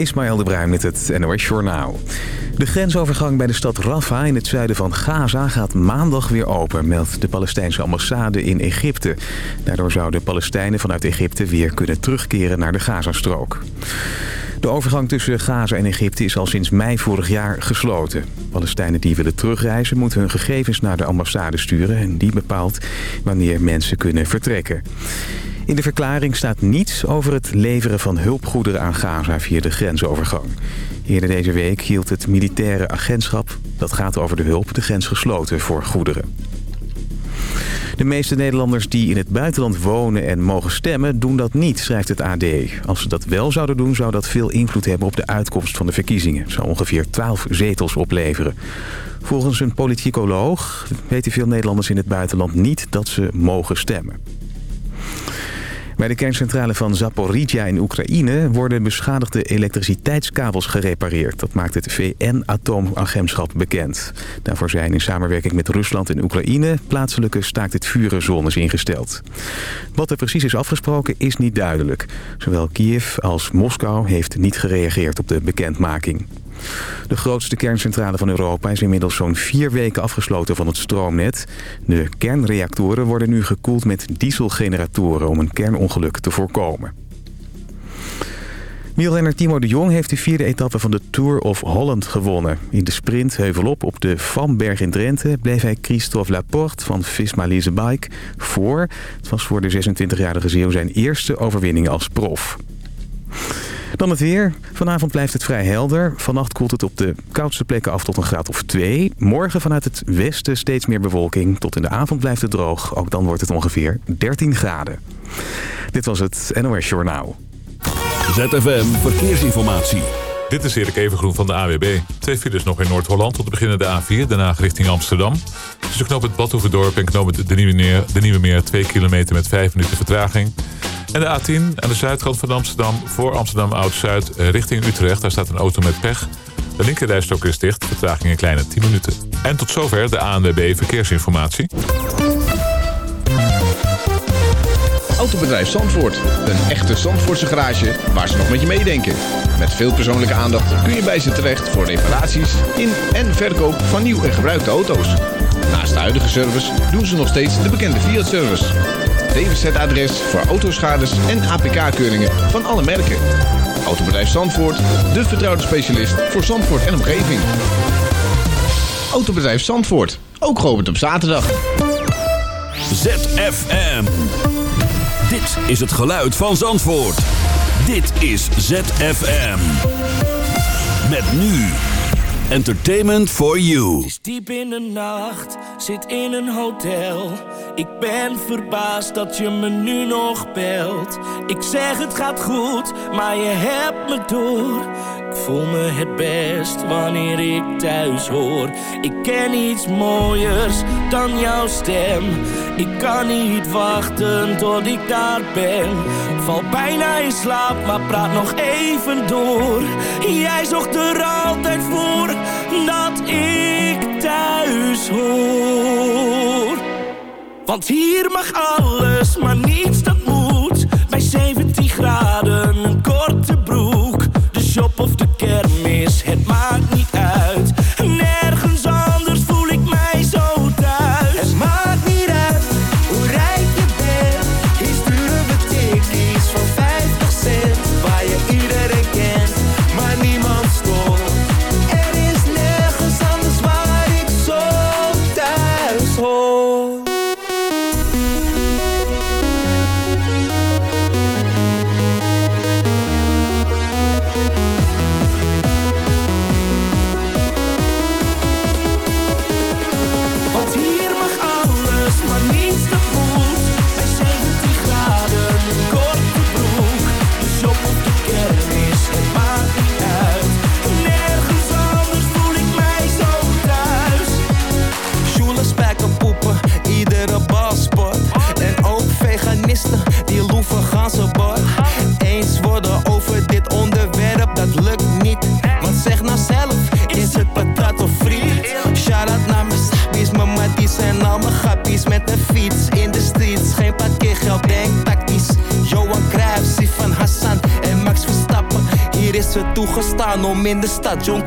Ismaël de Bruin met het NOS Journaal. De grensovergang bij de stad Rafah in het zuiden van Gaza gaat maandag weer open, meldt de Palestijnse ambassade in Egypte. Daardoor zouden Palestijnen vanuit Egypte weer kunnen terugkeren naar de Gazastrook. De overgang tussen Gaza en Egypte is al sinds mei vorig jaar gesloten. Palestijnen die willen terugreizen moeten hun gegevens naar de ambassade sturen... en die bepaalt wanneer mensen kunnen vertrekken. In de verklaring staat niets over het leveren van hulpgoederen aan Gaza via de grensovergang. Eerder deze week hield het militaire agentschap, dat gaat over de hulp, de grens gesloten voor goederen. De meeste Nederlanders die in het buitenland wonen en mogen stemmen doen dat niet, schrijft het AD. Als ze dat wel zouden doen, zou dat veel invloed hebben op de uitkomst van de verkiezingen. Zou ongeveer 12 zetels opleveren. Volgens een politicoloog weten veel Nederlanders in het buitenland niet dat ze mogen stemmen. Bij de kerncentrale van Zaporizhia in Oekraïne worden beschadigde elektriciteitskabels gerepareerd. Dat maakt het VN-atoomagentschap bekend. Daarvoor zijn in samenwerking met Rusland en Oekraïne plaatselijke staakt het vurenzones ingesteld. Wat er precies is afgesproken is niet duidelijk. Zowel Kiev als Moskou heeft niet gereageerd op de bekendmaking. De grootste kerncentrale van Europa is inmiddels zo'n vier weken afgesloten van het stroomnet. De kernreactoren worden nu gekoeld met dieselgeneratoren om een kernongeluk te voorkomen. Wielrenner Timo de Jong heeft de vierde etappe van de Tour of Holland gewonnen. In de sprint heuvelop op de Vanberg in Drenthe bleef hij Christophe Laporte van Visma Lease Bike voor. Het was voor de 26-jarige Zeeuw zijn eerste overwinning als prof. Dan het weer. Vanavond blijft het vrij helder. Vannacht koelt het op de koudste plekken af tot een graad of 2. Morgen vanuit het westen steeds meer bewolking. Tot in de avond blijft het droog. Ook dan wordt het ongeveer 13 graden. Dit was het NOS Journaal. ZFM Verkeersinformatie. Dit is Erik Evengroen van de AWB. Twee files nog in Noord-Holland tot beginnen de A4, daarna richting Amsterdam. Tussen knoop het Badhoevedorp en knoop het de Nieuwe, Meer, de Nieuwe Meer 2 kilometer met 5 minuten vertraging. En de A10 aan de zuidkant van Amsterdam voor Amsterdam Oud-Zuid eh, richting Utrecht. Daar staat een auto met pech. De linkerrijstok is dicht, vertraging een kleine 10 minuten. En tot zover de ANWB Verkeersinformatie. Autobedrijf Zandvoort. Een echte Zandvoortse garage waar ze nog met je meedenken. Met veel persoonlijke aandacht kun je bij ze terecht voor reparaties in en verkoop van nieuw en gebruikte auto's. Naast de huidige service doen ze nog steeds de bekende Fiat-service. DWZ-adres voor autoschades en APK-keuringen van alle merken. Autobedrijf Zandvoort, de vertrouwde specialist voor Zandvoort en omgeving. Autobedrijf Zandvoort, ook geopend op zaterdag. ZFM. Dit is het geluid van Zandvoort. Dit is ZFM. Met nu. Entertainment for you. Het is diep in de nacht, zit in een hotel. Ik ben verbaasd dat je me nu nog belt. Ik zeg het gaat goed, maar je hebt me door. Ik voel me het best wanneer ik thuis hoor. Ik ken iets mooiers dan jouw stem. Ik kan niet wachten tot ik daar ben. Val bijna in slaap, maar praat nog even door. Jij zocht er altijd voor dat ik thuis hoor. Want hier mag alles, maar niets dat moet. Bij 17 graden,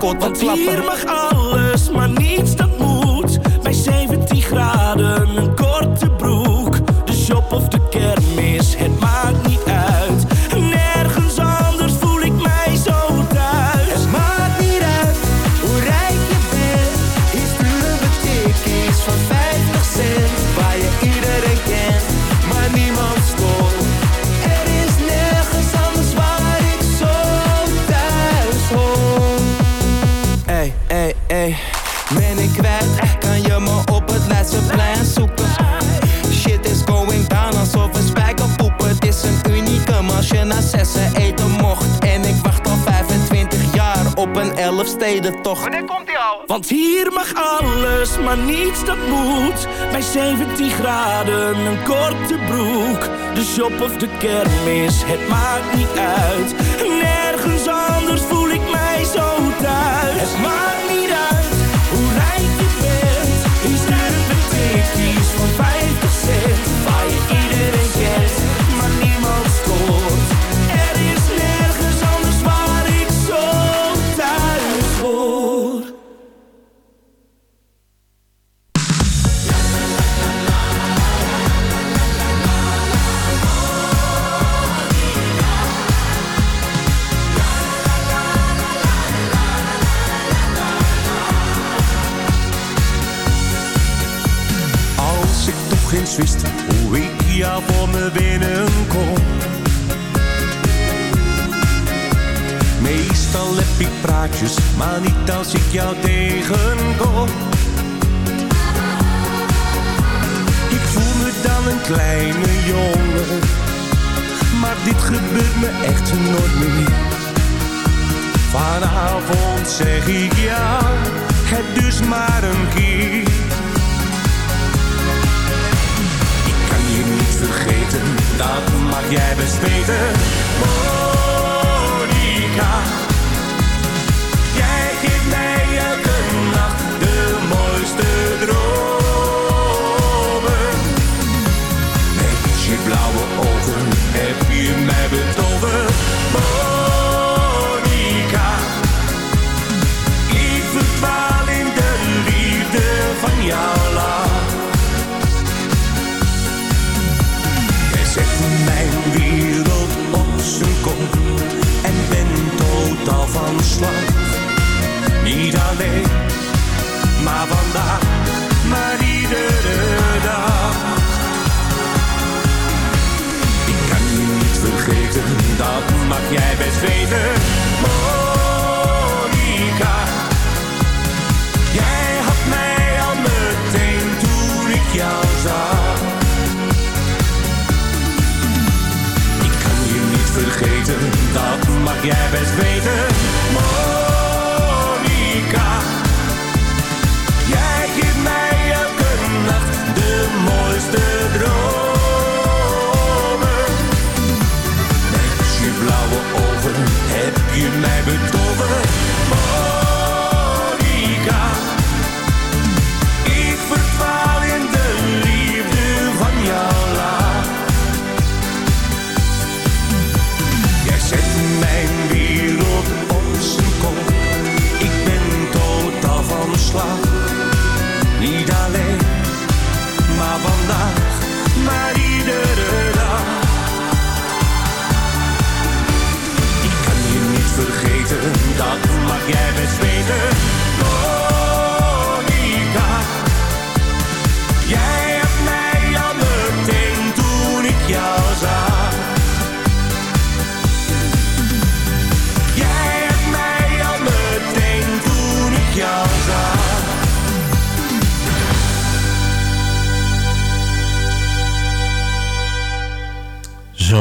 Want klappen. Wanneer komt die al? Want hier mag alles, maar niets dat moet. Bij 17 graden, een korte broek. De shop of de kermis, het maakt niet uit. Nergens anders voel ik mij zo thuis. Het maakt praatjes, maar niet als ik jou tegenkom. Ik voel me dan een kleine jongen, maar dit gebeurt me echt nooit meer. Vanavond zeg ik ja, het dus maar een keer. Ik kan je niet vergeten, dat mag jij best weten. Monica, mooiste dromen.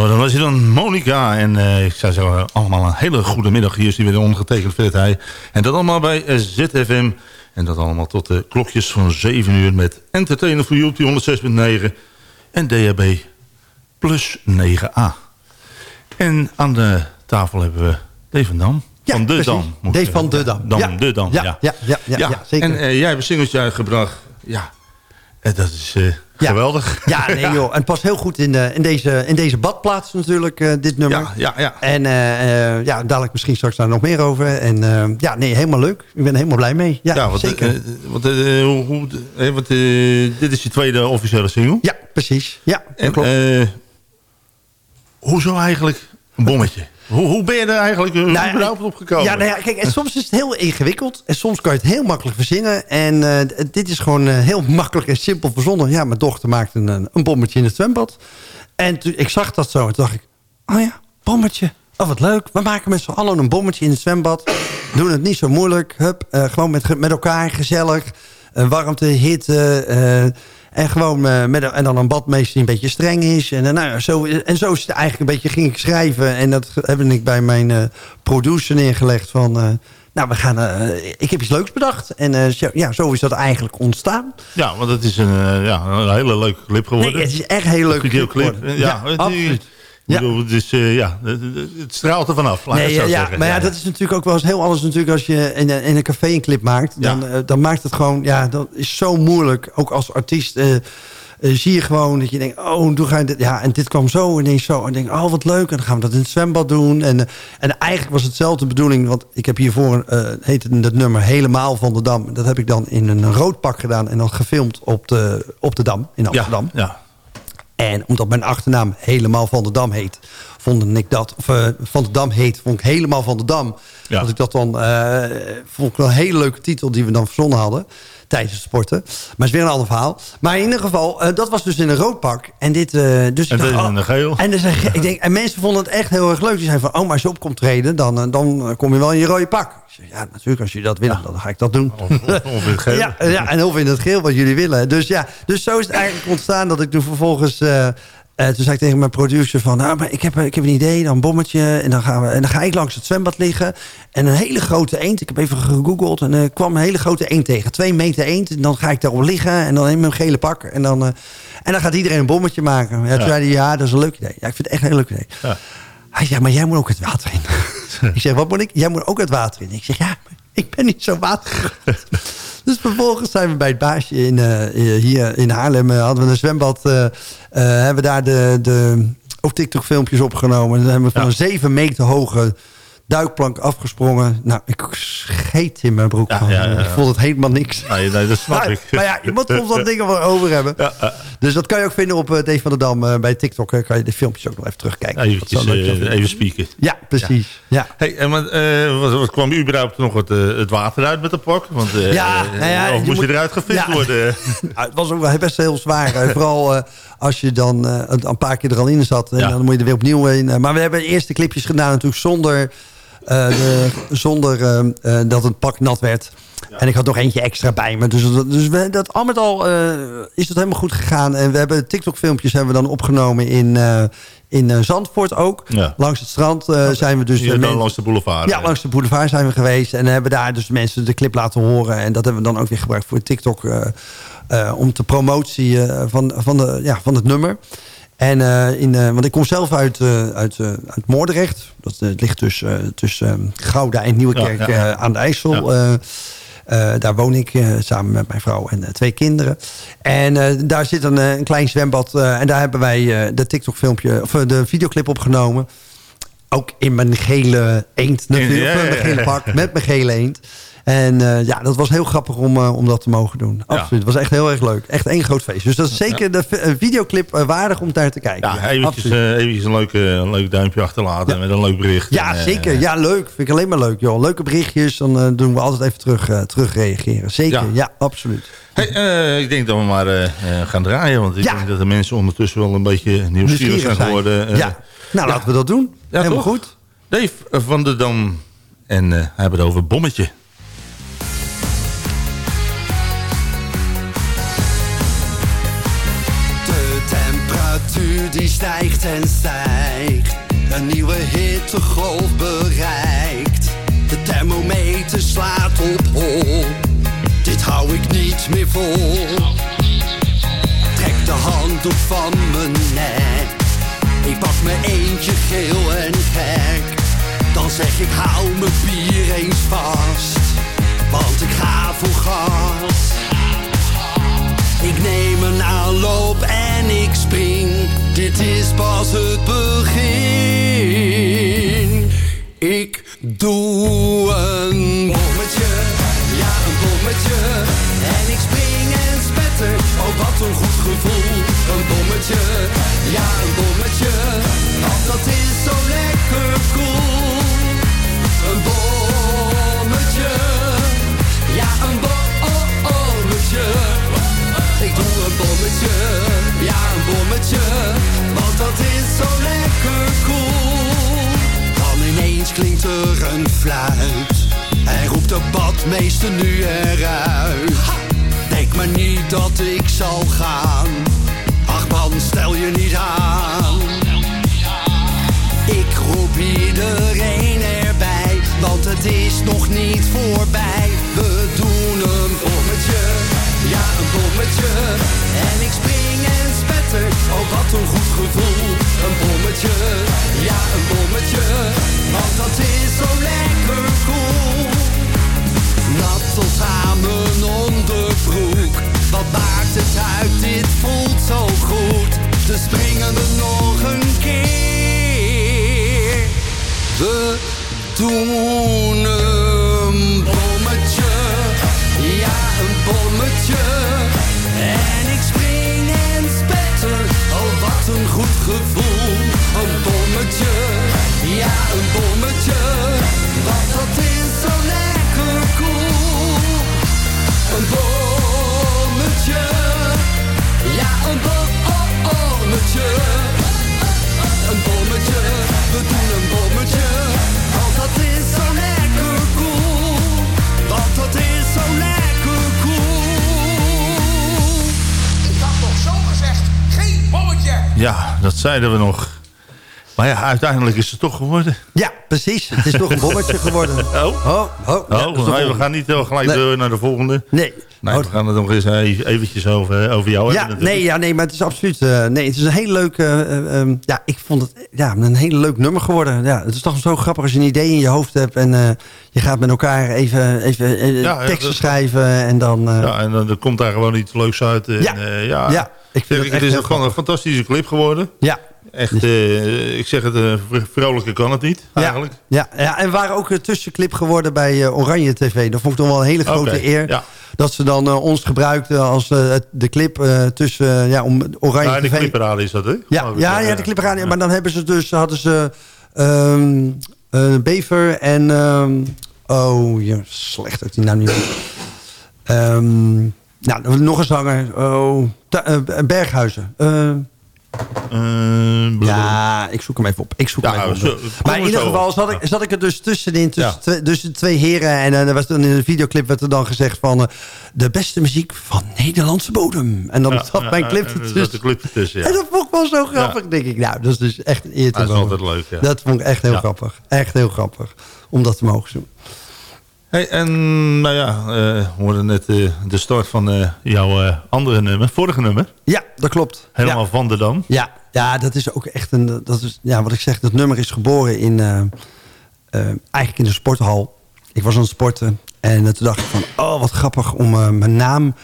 Dan was hij dan Monica. En eh, ik zou zeggen, allemaal een hele goede middag. Hier is hij weer ondergetekend Fred Heij. En dat allemaal bij eh, ZFM. En dat allemaal tot de klokjes van 7 uur met Entertainer voor You op die 106.9. En DHB plus 9a. En aan de tafel hebben we Dave van Dam. Ja, van de precies. Dam. moet Dave van de Dam. Dam, Ja. de Dam, Ja, ja. ja, ja, ja, ja, zeker. En eh, jij hebt een singeltje uitgebracht. Ja, en dat is eh, geweldig. Ja, nee joh. En het past heel goed in, in, deze, in deze badplaats natuurlijk, dit nummer. Ja, ja, ja. En ja, dadelijk misschien straks daar nog meer over. En ja, nee, helemaal leuk. Ik ben er helemaal blij mee. Ja, wat, zeker. wat, hoe, wat, dit is je tweede officiële single? Ja, precies. Ja, en, klopt. hoezo eigenlijk een bommetje? Hoe, hoe ben je er eigenlijk uh, nou, überhaupt op gekomen? Ja, nou ja, kijk, en soms is het heel ingewikkeld. En soms kan je het heel makkelijk verzinnen. En uh, dit is gewoon uh, heel makkelijk en simpel verzonnen. Ja, mijn dochter maakte een, een bommetje in het zwembad. En toen, ik zag dat zo. En toen dacht ik, oh ja, bommetje. Oh, wat leuk. We maken met z'n allen een bommetje in het zwembad. Doen het niet zo moeilijk. Hup, gewoon met, met elkaar gezellig. warmte, hitte... En gewoon uh, met en dan een badmeester die een beetje streng is. En, uh, nou, zo, en zo is het eigenlijk een beetje ging ik schrijven. En dat heb ik bij mijn uh, producer neergelegd van... nou, we gaan, ik heb iets leuks bedacht. En zo, ja, zo is dat eigenlijk ontstaan. Ja, want het is een, ja, een hele leuke clip geworden. Nee, het is echt een hele leuke clip, clip. Ja, ja, absoluut. Ja. Bedoel, dus, uh, ja, het straalt er vanaf. Nee, ja, ja, maar ja, dat is natuurlijk ook wel eens heel anders natuurlijk als je in, in een café een clip maakt. Dan, uh, dan maakt het gewoon, ja, dat is zo moeilijk. Ook als artiest uh, zie je gewoon dat je denkt, oh, doe ga je dit. Ja, en dit kwam zo ineens zo. En denk, oh, wat leuk. En dan gaan we dat in het zwembad doen. En, en eigenlijk was hetzelfde bedoeling, want ik heb hiervoor, heet het, het nummer Helemaal van de Dam. Dat heb ik dan in een rood pak gedaan en dan gefilmd op de, op de Dam in Amsterdam. Ja, ja. En omdat mijn achternaam helemaal Van de Dam heet... vond ik dat... Of uh, Van de Dam heet, vond ik helemaal Van de Dam. Ja. Als ik dat dan... Uh, vond ik wel een hele leuke titel die we dan verzonnen hadden tijdens het sporten. Maar is weer een ander verhaal. Maar in ieder geval, uh, dat was dus in een rood pak. En dit... Uh, dus en dit in een geel. En, dus, ik denk, en mensen vonden het echt heel erg leuk. Die zeiden van, oh, maar als je op komt treden, dan, dan kom je wel in je rode pak. Zeg, ja, natuurlijk, als jullie dat willen, ja. dan ga ik dat doen. Of, of in het geel. ja, ja, en of in het geel, wat jullie willen. Dus ja, dus zo is het eigenlijk ontstaan dat ik toen vervolgens... Uh, toen zei ik tegen mijn producer van... nou, maar ik heb, ik heb een idee, dan een bommetje... En dan, gaan we, en dan ga ik langs het zwembad liggen. En een hele grote eend. Ik heb even gegoogeld en er uh, kwam een hele grote eend tegen. Twee meter eend. En dan ga ik daarop liggen en dan in mijn gele pak. En dan, uh, en dan gaat iedereen een bommetje maken. Ja, toen ja. zei hij, ja, dat is een leuk idee. Ja, ik vind het echt een heel leuk idee. Ja. Hij zei, maar jij moet ook het water in. ik zeg, wat moet ik? Jij moet ook het water in. Ik zeg, ja, ik ben niet zo water. Dus vervolgens zijn we bij het baasje in, uh, hier in Haarlem. Uh, hadden we een zwembad. Uh, hebben we daar de, de, ook TikTok filmpjes opgenomen. En dan hebben we van ja. een zeven meter hoge duikplank afgesprongen. Nou, ik scheet in mijn broek. Ja, ja, ja, ik vond het helemaal niks. Nee, nee dat snap ik. Maar ja, je moet dat dingen voor over hebben. Dus dat kan je ook vinden op uh, Dave van der Dam. Uh, bij TikTok kan je de filmpjes ook nog even terugkijken. Eventjes, uh, even spieken. Ja, precies. Ja. Hey, en wat, wat, wat, kwam überhaupt nog het, het water uit met de pak? Want, ja, nou of moest je, eruit gefit worden? het was ook best heel zwaar. Vooral als je dan een paar keer er al in zat. En dan moet je er weer opnieuw in. maar we hebben de eerste clipjes gedaan natuurlijk zonder... De, zonder uh, dat het pak nat werd. Ja. En ik had nog eentje extra bij me. Dus, dus we, dat, al met al is het helemaal goed gegaan. En we hebben TikTok-filmpjes hebben we dan opgenomen in, in Zandvoort ook. Ja. Langs het strand zijn we dus... Ja, langs de boulevard. Ja, langs de boulevard zijn we geweest. En hebben daar dus mensen de clip laten horen. En dat hebben we dan ook weer gebruikt voor TikTok... om te promotie van, van, de, ja, van het nummer. En uh, in, uh, want ik kom zelf uit, uh, uit, uit Moordrecht. Dat ligt dus, tussen Gouda en Nieuwekerk ja, ja, ja. aan de IJssel. daar woon ik samen met mijn vrouw en twee kinderen. En daar zit een, een klein zwembad. en daar hebben wij de TikTok-filmpje, of de videoclip opgenomen. Ook in mijn gele eend natuurlijk. Mijn gele pak met mijn gele eend. En uh, ja, dat was heel grappig om, uh, om dat te mogen doen. Absoluut. Het was echt heel erg leuk. Echt één groot feest. Dus dat is zeker de videoclip uh, waardig om daar te kijken. Ja, eventjes, eventjes een, leuke, een leuk duimpje achterlaten met een leuk bericht. Ja, en, zeker. Ja, leuk. Vind ik alleen maar leuk. Joh. Leuke berichtjes, dan doen we altijd even terug, terug reageren. Zeker, ja, absoluut. Hey, ik denk dat we maar gaan draaien. Want ik denk dat de mensen ondertussen wel een beetje nieuwsgierig zijn geworden. ja, nou laten we dat doen. Helemaal toch? goed. Dave van der Dam. En hebben het over Bommetje. Die stijgt en stijgt. Een nieuwe hittegolf bereikt. De thermometer slaat op hol. Dit hou ik niet meer vol. Trek de handdoek van mijn nek. Ik pak me eentje geel en gek. Dan zeg ik hou mijn bier eens vast. Want ik ga voor gas. Ik neem een aanloop dit is pas het begin. Ik doe een bommetje, ja een bommetje. En ik spring en spetter, oh wat een goed gevoel. Een bommetje, ja een bommetje. Want dat is zo lekker cool. Ja een bommetje. Want dat is zo lekker cool. Dan ineens klinkt er een fluit. En roept de badmeester nu eruit. Denk maar niet dat ik zal gaan. Ach man, stel je niet aan. Ik roep iedereen erbij, want het is nog niet voorbij. We doen een bommetje, ja een bommetje. En ik spring en spetter, oh wat een goed gevoel. Een bommetje, ja een bommetje, want dat is zo lekker cool. Nat aan mijn onderbroek, wat maakt het uit, dit voelt zo goed. Dus springen we nog een keer. We doen een bommetje. En ik spring en spetter, oh wat een goed gevoel. Een bommetje, ja een bommetje, want dat is zo lekker Ja, dat zeiden we nog. Maar ja, uiteindelijk is het toch geworden. Ja, precies. Het is toch een bommetje geworden. Oh, Oh, oh. ja, oh nee, we gaan niet eh, gelijk Nee. door naar de volgende. Nee. Nee, Oh, we gaan het nog eens eh, eventjes over, over jou ja, hebben. nee, ja, nee, maar het is absoluut... eh, nee, het is een heel leuk... eh, eh, ehm, ja, ik vond het ja, een hele leuk nummer geworden. Ja, het is toch zo grappig als je een idee in je hoofd hebt... en eh, je gaat met elkaar even, even eh, Ja, teksten schrijven en dan... eh, Ja, en dan er komt daar gewoon iets leuks uit. En, Ja. eh, ja. Ja, ik vind het het is gewoon een fantastische clip geworden. ja, Echt, eh, ik zeg het, eh, vrolijker kan het niet, eigenlijk. Ja, ja, en we waren ook een tussenclip geworden bij eh, Oranje TV. Dat vond ik toch wel een hele grote eer. ja. Dat ze dan eh, ons gebruikten als eh, de clip eh, tussen... ja, om Oranje Ja, de TV... clipparade is dat, hè? Ja, ja, ja, de clipradio. Maar dan hebben ze dus, hadden ze ehm, eh, Bever en... ehm, oh, ja, slecht dat die naam niet. Ehm, nou, nog een zanger. Oh, eh, Berghuizen. Eh, Eh, ja, ik zoek hem even op. Ik zoek Ja, hem even op. maar in ieder geval zat ik, zat ik er dus tussenin, tussen, Ja. twee, tussen twee heren. En eh, er was dan in de videoclip werd er dan gezegd van... eh, de beste muziek van Nederlandse bodem. En dan Ja, zat mijn clip en er ertussen. clip ertussen, ja. En dat vond ik wel zo grappig, denk ik. Nou, dat is dus echt een eer te Dat is altijd leuk. Dat vond ik echt heel grappig. Echt heel grappig. Om dat te mogen doen. Hey, en nou ja, eh, we hoorden net eh, de start van eh, jouw andere nummer, vorige nummer. Ja, dat klopt. Helemaal Ja. van de Dam. Ja, ja, dat is ook echt een. Dat is, ja, wat ik zeg, dat nummer is geboren in. eigenlijk in de sporthal. Ik was aan het sporten. En toen dacht ik van. Oh, wat grappig om mijn naam.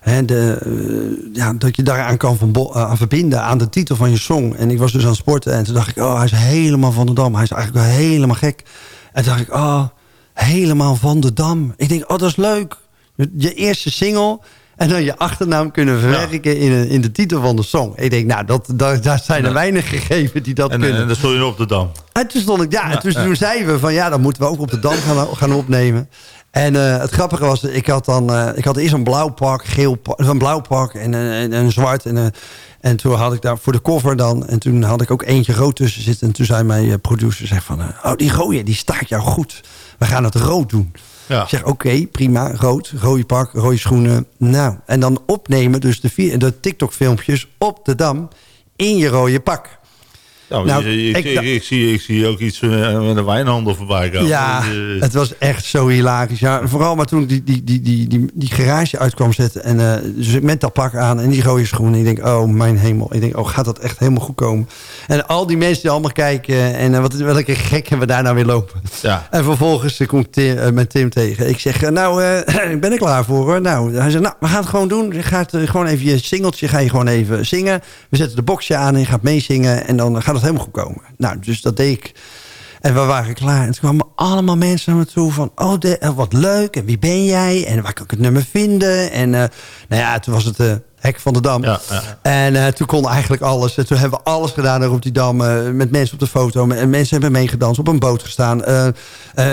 Hè, de, ja, dat je daaraan kan van aan verbinden. Aan de titel van je song. En ik was dus aan het sporten. En toen dacht ik. Oh, hij is helemaal van de dam. Hij is eigenlijk wel helemaal gek. En toen dacht ik. Oh, helemaal van de dam. Ik denk. Oh, dat is leuk. Je, eerste single. En dan je achternaam kunnen verwerken in, een- in de titel van de song. Ik denk, nou, dat, daar, daar zijn er weinig gegeven die dat En, kunnen. en dan stond je op de Dam. En toen stond ik, ja, en toen, ja. toen zeiden we van ja, dan moeten we ook op de dam gaan, gaan opnemen. En eh, het grappige was, ik had dan, eh, ik had eerst een blauw pak, geel pak, een blauw pak en, eh, en, een zwart. En, en toen had ik daar voor de cover dan, en toen had ik ook eentje rood tussen zitten. En toen zei mijn producer, zeg van, oh die rode, die staat jou goed. We gaan het rood doen. Ja. Ik zeg, oké, prima, rood, rode pak, rode schoenen. Nou, en dan opnemen dus de, de TikTok-filmpjes op de dam in je rode pak. Nou, Nou, ik, ik- ik, ik zie, ik zie ook iets eh, met een wijnhandel voorbij komen. Ja, Dus, eh, het was echt zo hilarisch. Ja, vooral maar toen ik die, die, die, die, die, die garage uit kwam zetten. En, dus met dat pak aan en die rode schoenen. Ik denk, oh mijn hemel. Ik denk, oh gaat dat echt helemaal goed komen? En al die mensen die allemaal kijken. En wat, welke gek hebben we daar nou weer lopen? ja. En vervolgens kom ik Tim, met Tim tegen. Ik zeg, nou, ik ben er klaar voor hoor. Nou, hij zegt, nou, we gaan het gewoon doen. Je gaat gewoon even je singeltje, ga je gewoon even zingen. We zetten de boxje aan en je gaat meezingen. En dan gaat helemaal goed komen. Nou, dus dat deed ik. En we waren klaar. En toen kwamen allemaal mensen naar me toe van... oh, de, eh, wat leuk. En wie ben jij? En waar kan ik het nummer vinden? En eh, nou ja, toen was het eh, Hek van de Dam. Ja, ja. En eh, toen kon eigenlijk alles. En toen hebben we alles gedaan daar op die dam. eh, met mensen op de foto. En mensen hebben meegedanst. Op een boot gestaan. Eh,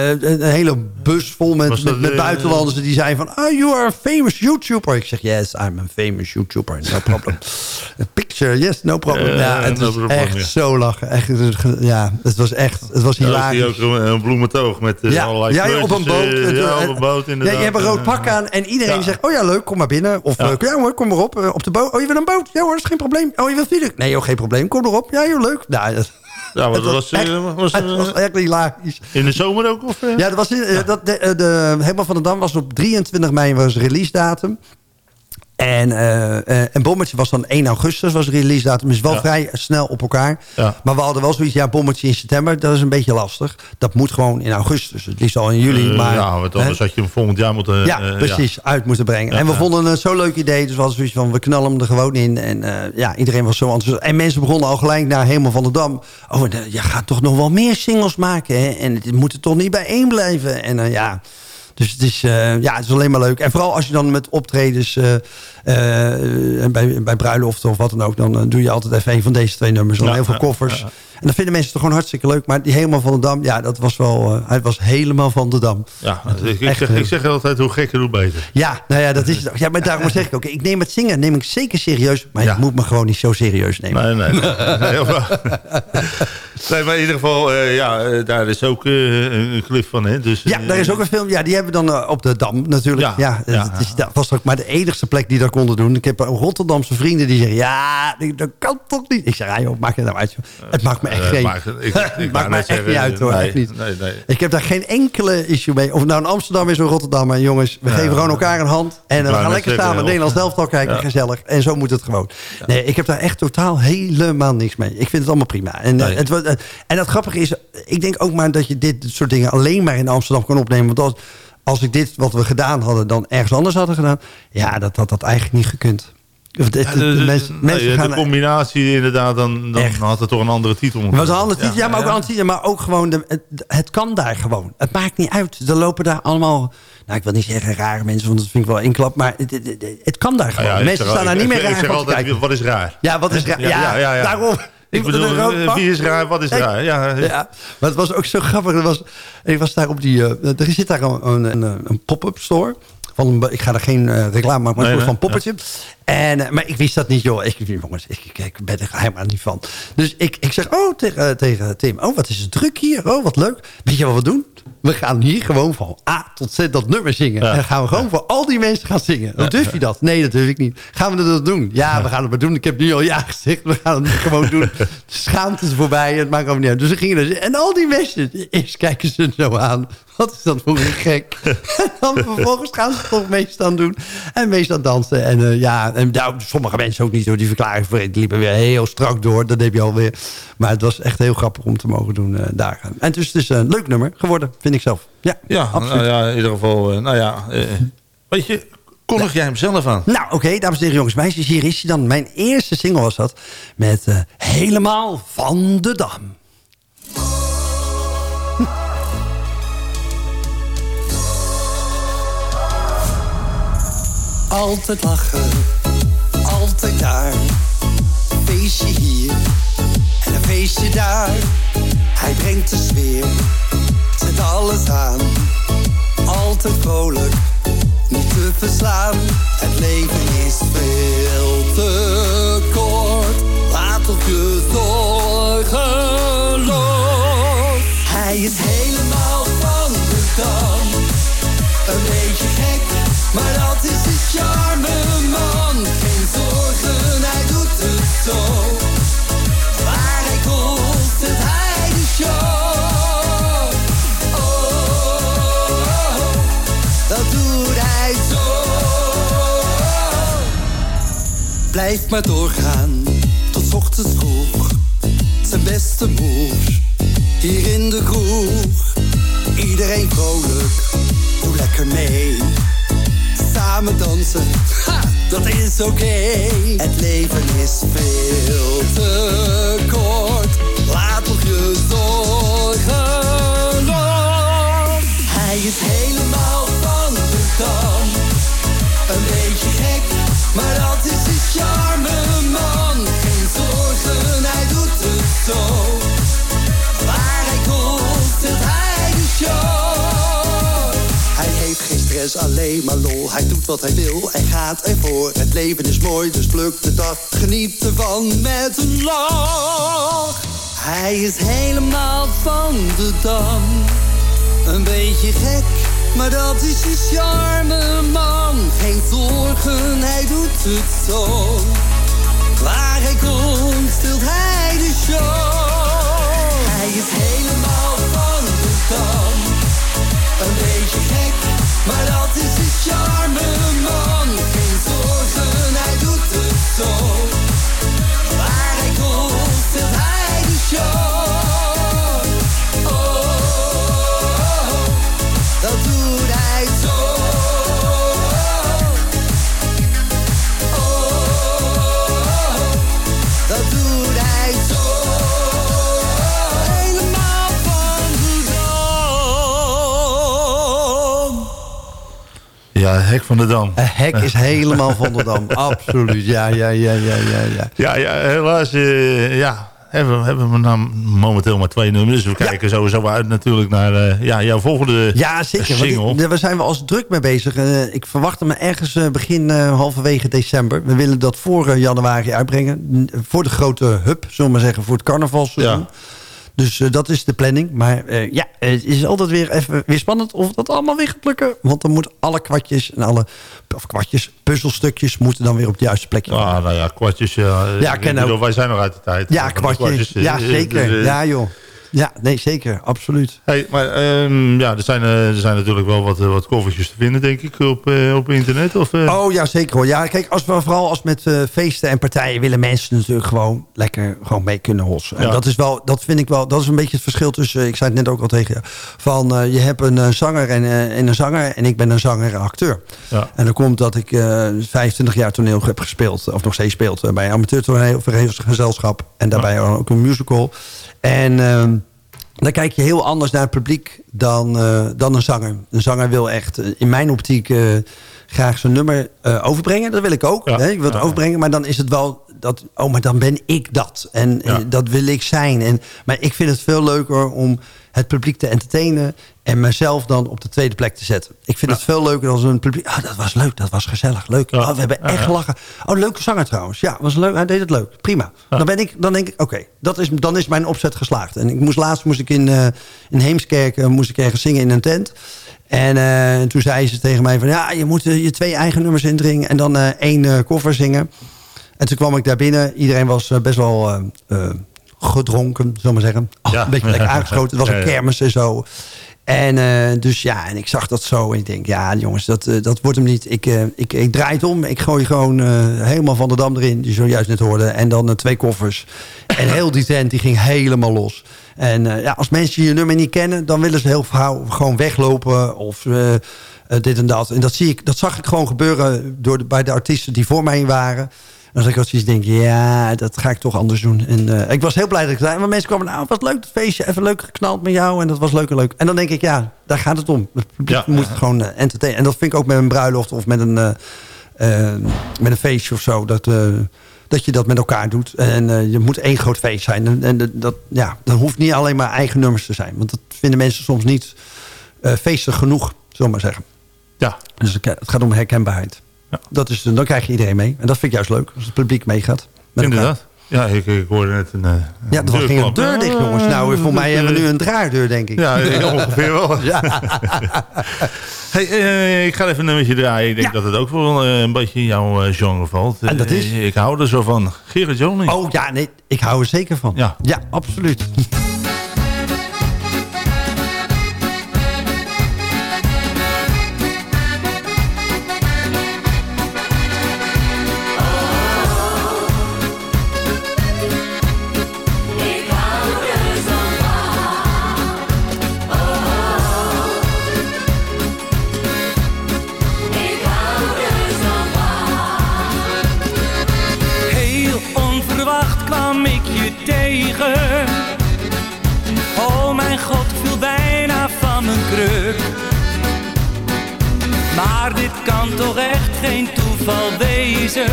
een hele bus vol met, dat, met, met buitenlanders. Die zeiden van... Oh, you are a famous YouTuber. Ik zeg, yes, I'm a famous YouTuber. No problem. a picture, yes, no problem. Ja, het was echt ja. zo lachen. Echt, ja, het was echt... Het was hilarisch. is die ook een, een bloementoog met Ja, allerlei ja, ja, op een boot. ja, op een boot Ja, inderdaad. je hebt een rood pak aan en iedereen Ja. zegt... oh ja, leuk, kom maar binnen. Of Ja. ja, ja hoor, kom maar op. eh, op de boot. Oh, je wil een boot? Ja hoor, is geen probleem. Oh, je wilt vliegen? Nee joh, geen probleem. Kom erop. Ja joh, leuk. Nou, dat, Ja, maar dat was, echt, eh, was, het was eh, echt hilarisch. in de zomer ook? Of? Ja, dat was in, eh, dat, de, de, helemaal van de Dam was op 23 mei was release datum. En, eh, eh, en Bommetje was dan 1 augustus, was de release datum. Dus wel Ja. vrij snel op elkaar. Ja. Maar we hadden wel zoiets, ja, Bommetje in september, dat is een beetje lastig. Dat moet gewoon in augustus. Het liefst al in juli. Eh, maar, ja, want anders hè? had je hem volgend jaar moeten... Ja, eh, precies. Uit moeten brengen. En we vonden het zo'n leuk idee. Dus we hadden zoiets van, we knallen hem er gewoon in. En eh, ja, iedereen was zo enthousiast. En mensen begonnen al gelijk naar Hemel van de Dam. Oh, eh, je gaat toch nog wel meer singles maken, hè? En het moet er toch niet bij één blijven. En eh, ja... Dus het is, eh, ja, het is alleen maar leuk. En vooral als je dan met optredens eh, eh, bij, bij bruiloften of wat dan ook... dan doe je altijd even een van deze twee nummers. Dan Ja, heel veel koffers. En dan vinden mensen het gewoon hartstikke leuk. Maar die helemaal van de Dam, ja, dat was wel... eh, hij was helemaal van de Dam. Ja, ik, ik echt, zeg, ik zeg altijd hoe gekker, hoe beter. Ja, nou ja, dat is het. Ja, maar daarom zeg ik ook, ik neem het zingen neem ik zeker serieus. Maar Ja. je moet me gewoon niet zo serieus nemen. Nee, nee. nee, nee maar in ieder geval, eh, ja, eh, daar is ook een clip van, hè. Dus, Ja, daar is ook een film. Ja, die hebben we dan op de Dam natuurlijk. Ja, Ja, ja. Het is, dat was ook maar de enigste plek die dat konden doen. Ik heb Rotterdamse vrienden die zeggen... Ja, dat kan toch niet? Ik zeg, ja joh, maak je nou uit. joh. Het maakt me echt geen... maakt- ik- maakt me echt niet uit hoor, nee, echt niet. nee, nee. Ik heb daar geen enkele issue mee. Of het nou in Amsterdam is of Rotterdam. Maar jongens, we Ja. geven gewoon elkaar een hand. En we wou gaan lekker staan met of- Nederlands elftal kijken. Gezellig. En zo moet het gewoon. Nee, ik heb daar echt totaal helemaal niks mee. Ik vind het allemaal prima. En, eh, het, eh, en het grappige is, ik denk ook maar dat je dit soort dingen alleen maar in Amsterdam kan opnemen. Want als, als ik dit wat we gedaan hadden dan ergens anders hadden gedaan. Ja, dat had dat eigenlijk niet gekund. Of de, de- mensen, nee, de combinatie inderdaad, dan, dan Echt. had het toch een andere titel moeten was een zijn. ander titel, ja, maar ook een ander titel, maar ook gewoon, de, het, het kan daar gewoon. Het maakt niet uit. Er lopen daar allemaal, nou ik wil niet zeggen rare mensen, want dat vind ik wel inklap, maar het, het, kan daar gewoon. ja, mensen staan daar ik- niet meer raar Ik zeg altijd, wat is raar? Ja, wat is raar? Ja, Ja, ja, ja. daarom. Ik bedoel, pak. wie is raar, wat is raar? Ja, Ja, maar het was ook zo grappig. Er was, ik was daar op die, eh, er zit daar een, een, een, pop-up store. Van, een- ik ga er geen eh, reclame maken, maar Nee, een soort van poppetje. En, eh, maar ik wist dat niet, joh. Ik, jongens, ik, ik, ik ben er helemaal niet van. Dus ik, ik zeg, oh, tegen, tegen Tim, oh, wat is het druk hier? Oh, wat leuk. Weet je wat we doen? We gaan hier gewoon van A tot Z dat nummer zingen. Ja. En dan gaan we gewoon voor al die mensen gaan zingen. Durf je dat? Nee, dat durf ik niet. Gaan we dat doen? Ja, we gaan het maar doen. Ik heb nu al ja gezegd. We gaan het gewoon doen. De schaamte is voorbij. Het maakt allemaal niet uit. Dus we gingen er En al die mensen, eerst kijken ze zo aan. Wat is dat voor een gek? en dan vervolgens gaan ze het toch meestal doen. En meestal dansen. En eh, ja, en nou, sommige mensen ook niet door die verklaring. Die liepen weer heel strak door. Dat heb je alweer. Maar het was echt heel grappig om te mogen doen eh, daar. En dus het is een leuk nummer geworden, vind ik zelf. Ja, ja, absoluut. nou ja, in ieder geval, eh, nou ja. eh, weet je, kondig jij hem zelf aan? Nou, oké, dames en heren, jongens, meisjes, hier is hij dan. Mijn eerste single was dat. Met eh, Helemaal van de Dam. Altijd lachen, daar. Feestje hier en een feestje daar. Hij brengt de sfeer, zet alles aan. Altijd vrolijk, niet te verslaan. Het leven is veel te kort. Laat op je zorgen los. Hij is helemaal van de dam. Een beetje gek, maar dat is de charme blijft maar doorgaan tot ochtends vroeg. Zijn beste moves hier in de kroeg. Iedereen vrolijk, doe lekker mee. Samen dansen, ha, dat is oké. Het leven is veel te kort, laat toch je zorgen los. Hij is helemaal stress, alleen maar lol. Hij doet wat hij wil en gaat ervoor. Het leven is mooi, dus pluk de dag. Geniet ervan met een lach. Hij is helemaal van de dam. Een beetje gek, maar dat is de charme man. Geen zorgen, hij doet het zo. Waar hij komt, stelt hij de show. Hij is helemaal van de dam. Een beetje gek, maar Ja, Hek van de Dam. Een hek is helemaal van de dam. Absoluut. Ja, ja, ja, ja, ja. ja. Ja, ja helaas eh, ja, hebben, we- hebben we nou momenteel maar twee nummers. Dus we kijken sowieso uit natuurlijk naar eh, ja, jouw volgende Ja, zeker. single. Daar zijn we als druk mee bezig. Eh, ik verwacht hem ergens eh, begin eh, halverwege december. We willen dat voor eh, januari uitbrengen. Voor de grote hub, zullen we maar zeggen, voor het carnavalseizoen. Ja. Dus eh, dat is de planning. Maar eh, ja, het is altijd weer even weer spannend of dat allemaal weer gaat lukken. Want dan moeten alle kwartjes en alle of kwartjes, puzzelstukjes moeten dan weer op het juiste plekje. Ah, nou ja, kwartjes. Ja, Ja, ik bedoel. Wij zijn nog uit de tijd. ja, de kwartjes. eh, Ja, zeker. Ja, joh. Ja, nee, zeker. Absoluut. Hey, maar ehm, ja, er zijn, eh, er zijn natuurlijk wel wat, eh, wat koffertjes te vinden, denk ik, op, eh, op internet. Of? Oh ja, zeker hoor. Ja, kijk, als we, vooral als met feesten en partijen willen mensen natuurlijk gewoon lekker gewoon mee kunnen hossen. En dat is wel, dat vind ik wel, dat is een beetje het verschil tussen, ik zei het net ook al tegen je, van je hebt een zanger en, en een zanger en ik ben een zanger en acteur. Ja. En dan komt dat ik eh 25 jaar toneel heb gespeeld, of nog steeds speelt, bij een amateurtoneelgezelschap en daarbij ook een musical. En ehm, dan kijk je heel anders naar het publiek dan, eh, dan een zanger. Een zanger wil echt, eh, in mijn optiek, eh, graag zijn nummer overbrengen. Dat wil ik ook. Ja. Hè? Ik wil het Ja. overbrengen, maar dan is het wel dat... oh, maar dan ben ik dat. En Ja. dat wil ik zijn. En, maar ik vind het veel leuker om het publiek te entertainen... en mezelf dan op de tweede plek te zetten. Ik vind het veel leuker als een publiek... ah, dat was leuk, dat was gezellig, leuk. Ja. Oh, we hebben echt gelachen. Oh, leuke zanger trouwens. Ja, was leuk. Hij deed het leuk. Prima. Dan, ben ik, dan denk ik, oké, dat is dan is mijn opzet geslaagd. En ik moest, laatst moest ik in, eh, in Heemskerk eh, moest ik ergens zingen in een tent. En eh, toen zei ze tegen mij van... ja, je moet je twee eigen nummers indringen... en dan één koffer zingen. En toen kwam ik daar binnen. Iedereen was best wel gedronken, zullen we maar zeggen. Oh, Ja. Een beetje lekker aangeschoten. Het was een kermis en zo. En eh, dus ja, en ik zag dat zo. En ik denk, ja jongens, dat, eh, dat wordt hem niet. Ik, eh, ik, ik draai het om. Ik gooi gewoon helemaal van de dam erin. Die zojuist net hoorde. En dan twee koffers. En heel die tent, die ging helemaal los. En ja, als mensen je nummer niet kennen... dan willen ze heel gauw gewoon weglopen. Of dit en dat. En dat, zie ik, dat zag ik gewoon gebeuren door de, bij de artiesten die voor mij waren. Als ik wat zoiets denk, ja, dat ga ik toch anders doen. En eh, ik was heel blij dat ik zei. Maar mensen kwamen, nou, wat leuk het feestje. Even leuk geknald met jou. En dat was leuk en leuk. En dan denk ik, ja, daar gaat het om. Het publiek Ja. moet gewoon eh, entertainen. En dat vind ik ook met een bruiloft of met een, eh, met een feestje of zo. Dat, dat je dat met elkaar doet. En je moet één groot feest zijn. En, en dat, ja, dan hoeft niet alleen maar eigen nummers te zijn. Want dat vinden mensen soms niet feestig genoeg, zullen we maar zeggen. Ja, Dus het gaat om herkenbaarheid. Ja. Dat is, dan krijg je iedereen mee. En dat vind ik juist leuk, als het publiek meegaat. inderdaad. Ja, ik, ik hoorde net een, eh, Ja, er was ging een deur dicht, jongens. Nou, voor mij hebben we nu een draardeur, denk ik. Ja, ongeveer wel. Hey, eh, ik ga even een nummertje draaien. Ik denk Ja. dat het ook wel eh, een beetje in jouw eh, genre valt. En dat is? Eh, ik hou er zo van. Gerard Joling. Oh ja, nee, ik hou er zeker van. Ja. ja absoluut. Kan toch echt geen toeval wezen.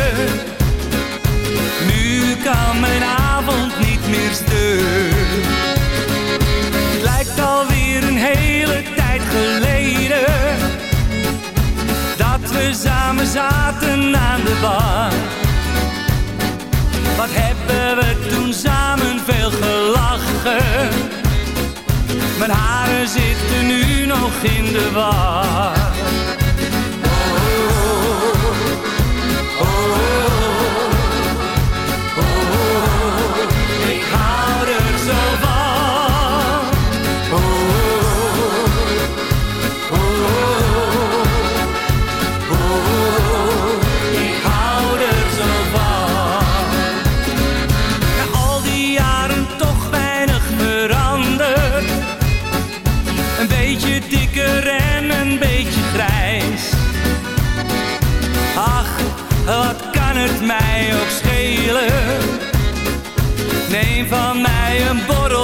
Nu kan mijn avond niet meer stuk. Het lijkt alweer een hele tijd geleden dat we samen zaten aan de bar. Wat hebben we toen samen veel gelachen. Mijn haren zitten nu nog in de war.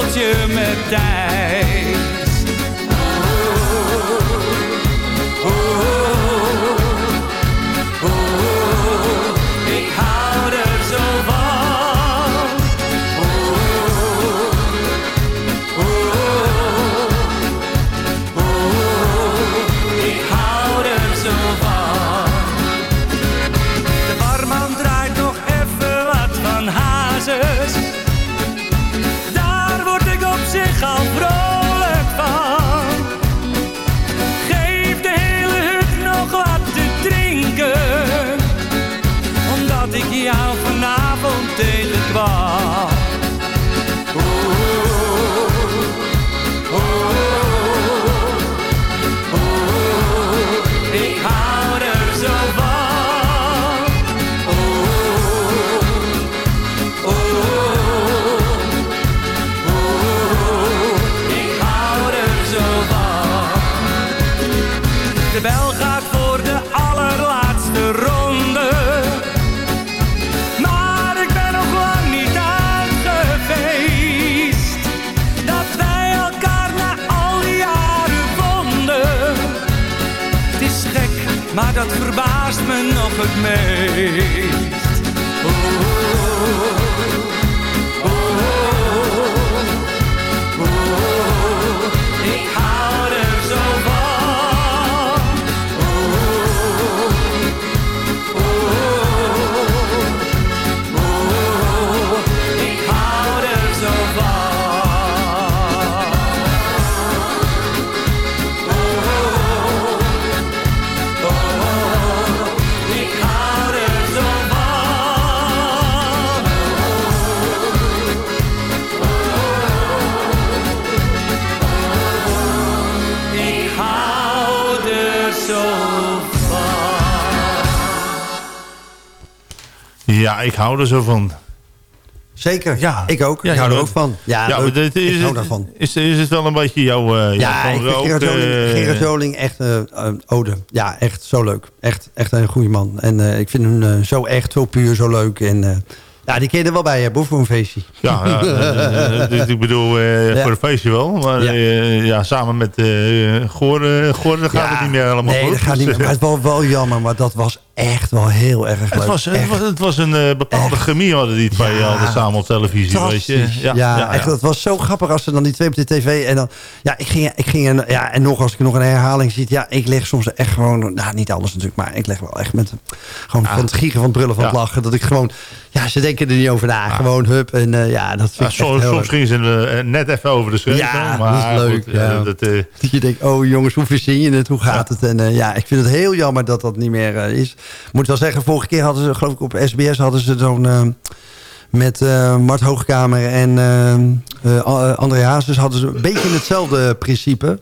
Borreltje met Thijs. Me nog Ja, ik hou er zo van. Zeker, Ja. ik ook. Ja, ik hou er ook van. Ja, Ja, is, ik hou daarvan. Is, is het wel een beetje jouw, jouw Ja, ik rook, Gerard Joling, eh, Gerard Joling echt eh, een ode. Ja, echt zo leuk. Echt, echt een goede man. En ik vind hem zo echt, zo puur, zo leuk. En ja, die kun je er wel bij hebben, hoor, voor een feestje. Ja, ja eh, eh, dus ik bedoel, eh, Ja. voor een feestje wel. Maar Ja. ja, ja samen met eh Goor, eh, Goor dan gaat het niet meer helemaal nee, goed. dat gaat niet meer. Maar het was wel jammer, maar dat was echt wel heel erg leuk. Het was, het, was, het was een eh, bepaalde Echt. chemie hadden die twee hadden samen op televisie. Weet je. Ja, echt, het was zo grappig als ze dan die twee op de tv... en dan, ja, ik ging, ik ging en, ja, en nog als ik nog een herhaling zie... ja, ik leg soms echt gewoon... nou, niet alles natuurlijk, maar ik leg wel echt met... gewoon van het gieren, van het brullen, van het lachen... dat ik gewoon... ja, ze denken er niet over na. Gewoon hup en eh, ja, dat vind Ja, ik soms, soms gingen ze eh, net even over de schreef. Ja, maar dat is leuk, goed, ja. dat, Dat je denkt, oh jongens, hoe verzin je het? Hoe gaat het? En ja, ik vind het heel jammer dat dat niet meer is. Moet wel zeggen, vorige keer hadden ze, geloof ik op SBS... hadden ze zo'n... met Mart Hoogkamer en André Hazes hadden ze een beetje hetzelfde principe.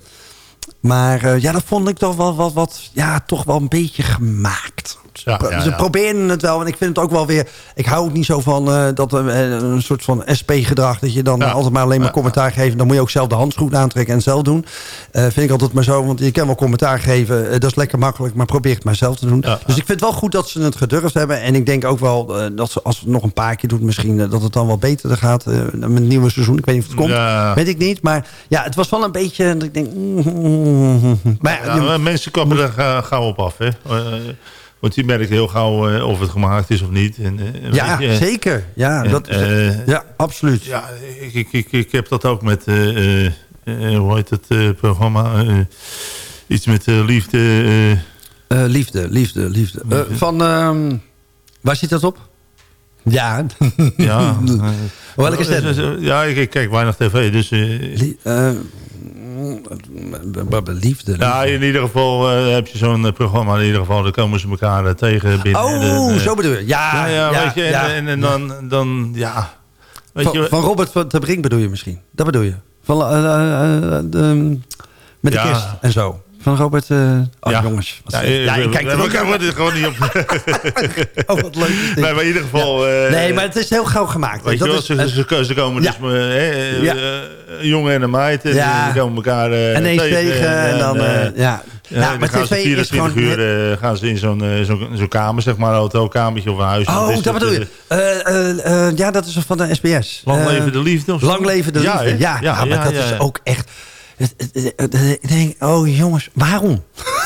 Maar ja, dat vond ik toch wel wat, wat, ja, toch wel een beetje gemaakt. Ja, ja, ze proberen het wel. En ik vind het ook wel weer... Ik hou ook niet zo van eh, dat eh, een soort van SP-gedrag... dat je dan altijd maar alleen maar commentaar geeft. Dan moet je ook zelf de handschoen aantrekken en zelf doen. Eh, vind ik altijd maar zo. Want je kan wel commentaar geven. dat is lekker makkelijk. Maar probeer het maar zelf te doen. Dus ik vind het wel goed dat ze het gedurfd hebben. En ik denk ook wel dat ze als het nog een paar keer doet... misschien dat het dan wel beter gaat met het nieuwe seizoen. Ik weet niet of het komt. Weet ik niet. Maar ja, het was wel een beetje... dat ik denk... mm, maar ja, Ja, maar mensen kappen er ga- gauw op af, hè. Eh, want die merkt heel gauw eh, of het gemaakt is of niet. En, eh, ja, je, zeker. Ja, en, dat, eh, ja absoluut. Ja, ik, ik, ik, ik heb dat ook met, eh, eh, eh, hoe heet het eh, programma? Eh, iets met eh, liefde. eh, Eh, liefde, liefde, liefde. Eh, van, ehm, waar zit dat op? Ja. ja. Welke is dat? Ja, ik, ik kijk weinig tv, dus... b- liefde. ja, in ieder geval eh, heb je zo'n eh, programma. In ieder geval, dan komen ze elkaar eh, tegen binnen. Oh, eh, zo bedoel je. Ja, Ja, weet je, en, ja. en, en dan, dan, ja... Weet Van, je, van Robert van Brink bedoel je misschien? Dat bedoel je? Van, de- met de Ja. kerst en zo. Van Robert... eh oh, Ja. jongens. Ja, ja, eh, ik kijk er ook we er gewoon niet op. Oh, wat leuk. Nee, maar in ieder geval... eh, nee, maar het is heel gauw gemaakt. Weet dat je wel, is, ze, ze, ze komen Ja. dus eh, eh, Ja. eh, een jongen en een meid. En Ja. die komen elkaar eh, en eens tegen en dan... eh, eh, ja. ja, ja, maar gaan ze tv is 24 gewoon... uur eh, gaan ze in zo'n eh, zo'n zo'n kamer, zeg maar, een hotelkamertje of een huis. Oh, Dus dat bedoel eh, je. Eh, eh, eh, ja, dat is van de SBS. Lang Eh, leven de liefde of zo? Lang leven de Ja, liefde. hè? Ja, ja, Ja, maar ja, dat ja, is ja. ook echt... Ik denk, oh jongens, waarom?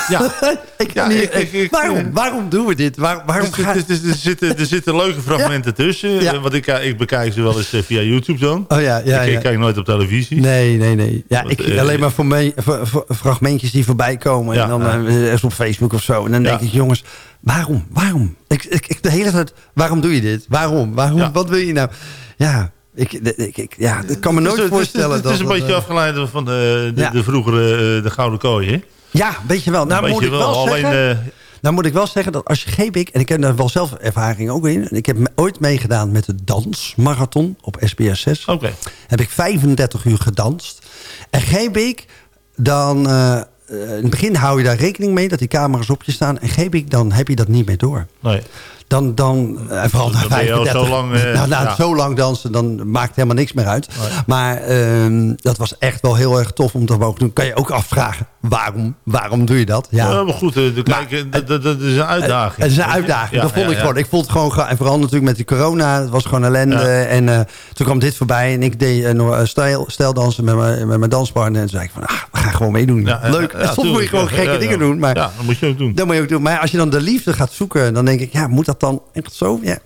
Ja. ik, Ja, niet- ik- ik- ik- waarom? Waarom doen we dit? Waar, waarom Dus, ga... dus, dus, er, zitten, er zitten leuke fragmenten tussen. Ja. eh, Want ik, ik bekijk ze wel eens eh, via YouTube dan. Oh ja, ja, ik, kijk nooit op televisie. Nee, nee, nee. Ja, Want, ik, eh, alleen maar voor fragmentjes die voorbij komen. En dan eh, eens op Facebook of zo. En dan denk ik, jongens, waarom? Waarom? Ik, ik, de hele tijd, waarom doe je dit? Waarom? Waarom? Wat wil je nou? Ja, ik, ik, ik, ja, ik kan me nooit dus, voorstellen. Is, het is dat een dat, beetje eh, afgeleid van de, de, Ja. de vroegere eh, de Gouden Kooi, hè? Ja, weet je wel. Nou, moet je ik wel, zeggen... eh, Nou moet ik wel zeggen dat als je GBIC... en ik heb daar wel zelf ervaring ook in... en ik heb me- ooit meegedaan met de dansmarathon op SBS 6. Oké. Heb ik 35 uur gedanst. En GBIC, dan... in het begin hou je daar rekening mee dat die camera's op je staan. En GBIC, dan heb je dat niet meer door. Nee. Dan, dan eh, vooral na Dan ben je al 35. zo lang, eh, na ja. zo lang dansen, dan maakt helemaal niks meer uit. Maar ehm, dat was echt wel heel erg tof om te mogen doen. Kan je ook afvragen, waarom, waarom doe je dat? Ja, maar goed, eh, de, dat, dat, dat is een uitdaging. Het is een uitdaging. Ja, dat vond ja, ik ja. gewoon. Ik vond het gewoon. ga- En vooral natuurlijk met die corona. Het was gewoon ellende. Ja. En eh, toen kwam dit voorbij. En ik deed uh, nog, stijl, stijldansen met mijn, met mijn danspartner. En toen zei ik van, ah, we gaan gewoon meedoen. Ja, ja, Leuk. ja, en soms moet je tuurlijk, gewoon ja, gekke ja, dingen doen. Maar Ja, dat moet je ook doen. dat moet je ook doen. Maar als je dan de liefde gaat zoeken, dan denk ik, ja, moet dat dan echt zo? Ja.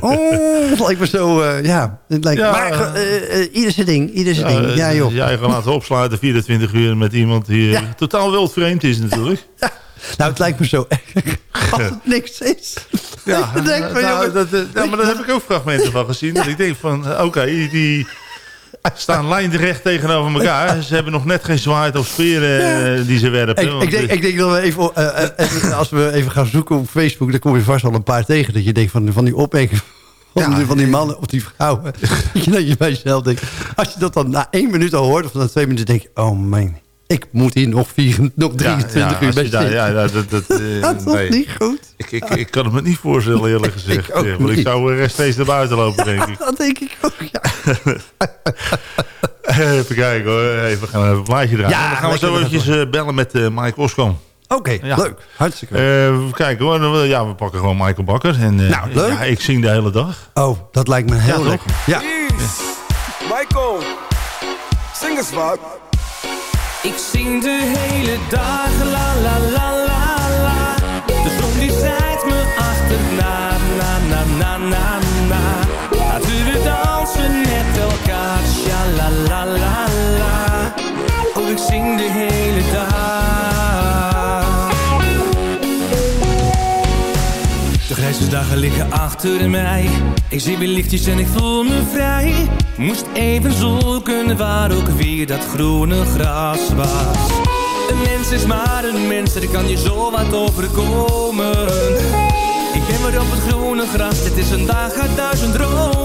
oh, het lijkt me zo, uh, ja. Het lijkt, Ja, maar uh, uh, ieder zijn ding, ieder zijn ding. Ja, joh. Jij gaat laten opsluiten 24 uur met iemand die Ja. totaal wildvreemd is natuurlijk. Nou, het lijkt me zo Als het niks is. Ja, Ik denk van, nou, dat, nou, maar daar heb ik ook fragmenten van gezien. Dat ik denk van, oké, die staan lijnrecht tegenover elkaar. Ze hebben nog net geen zwaard of speren eh, die ze werpen. Ik, want, ik, denk, ik denk dat we even, eh, eh, als we even gaan zoeken op Facebook, dan kom je vast wel een paar tegen. Dat je denkt van, van die opmerkingen van, Ja. die, van die mannen of die vrouwen. dat je, bij jezelf denkt. Als je dat dan na één minuut al hoort of na twee minuten, denk je, oh man, ik moet hier nog, vier, nog 23 ja, uur bij zitten. ja, ja, dat, dat, eh, Dat is nee. niet goed. Ik, ik, ik kan het me niet voorstellen, eerlijk gezegd. Ik Eh, want ik zou er steeds naar buiten lopen, denk ik. Dat denk ik ook, ja. Even kijken hoor. Even, we gaan even een plaatje draaien. Ja, dan gaan we zo eventjes eh, bellen met eh, Mike Oskom. Oké, Ja. leuk. Hartstikke leuk. Eh, even kijken hoor. Ja, we pakken gewoon Michael Bakker. En, eh, Nou, leuk. Ja, ik zing de hele dag. Oh, dat lijkt me heel leuk. Ja. Michael, zing eens wat. Ik zing de hele dag, la la la la la. De zon die zijt me achterna, na na na na na. Laten we dansen met elkaar, sha la la la la. Oh, ik zing de hele dag. De grijze dagen liggen achter mij. Ik zie weer lichtjes en ik voel me vrij. Moest even zoeken waar ook weer dat groene gras was. Een mens is maar een mens, er kan je zo wat overkomen. Ik ben weer op het groene gras, dit is een dag uit duizend dromen.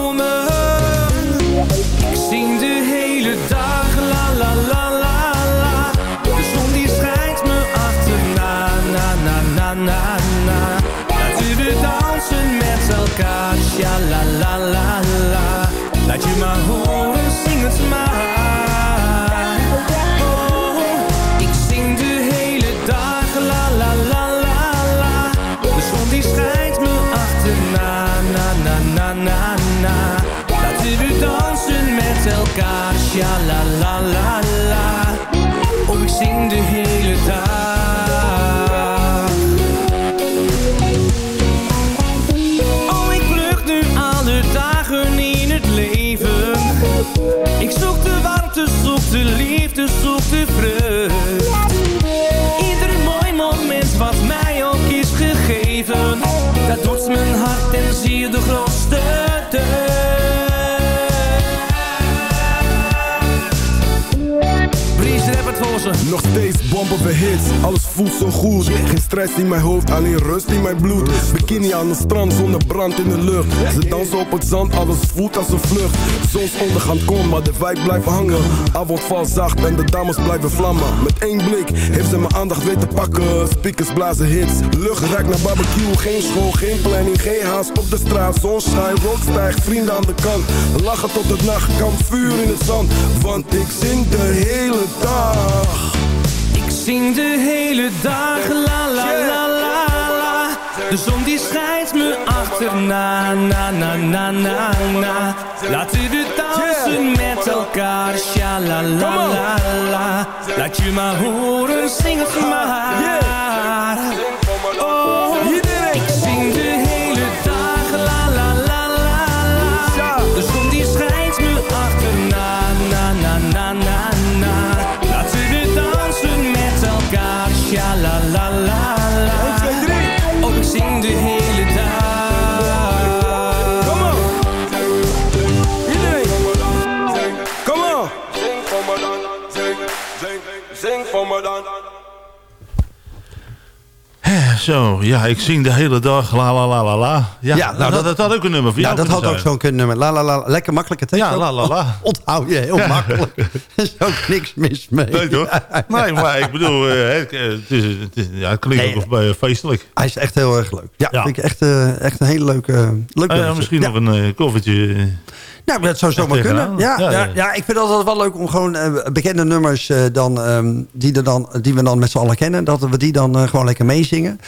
Alles voelt zo goed. Geen stress in mijn hoofd, alleen rust in mijn bloed. Bikini aan het strand, zonder brand in de lucht. Ze dansen op het zand, alles voelt als een vlucht. Zonsondergang komt, maar de vibe blijft hangen. Avond valt zacht en de dames blijven vlammen. Met één blik heeft ze mijn aandacht weten pakken. Speakers blazen hits, lucht ruikt naar barbecue. Geen school, geen planning, geen haast op de straat. Zonschijn, rook stijgt, vrienden aan de kant. Lachen tot het nacht, kan vuur in het zand. Want ik zing de hele dag zing de hele dag, la la la la la. De zon die schijnt me achterna, na na na na na. Laten we dansen met elkaar, sha la la la la. Laat je maar horen, zing het Zo, ja, ik zing de hele dag la la la la la. Ja, Ja, nou, dat, dat had ook een nummer voor Ja, jou dat had ook zo'n kunnen nummer. La, la, la, lekker makkelijke tekst. Ja, la, la, la. Onthoud je heel makkelijk. Er is ook niks mis mee. Nee, toch? Nee, maar ik bedoel, eh, het, eh, het, is, het, is- ja, het klinkt Nee, ook eh, feestelijk. Hij is echt heel erg leuk. Ja, vind ik echt, echt een hele leuke, leuke nummer. misschien nog een koffertje. Nou, dat zou zomaar kunnen. Ja, Ja, ja, ja. ja. ik vind het altijd wel leuk om gewoon eh, bekende nummers eh, dan, ehm, die, er dan, die we dan met z'n allen kennen. Dat we die dan eh, gewoon lekker meezingen.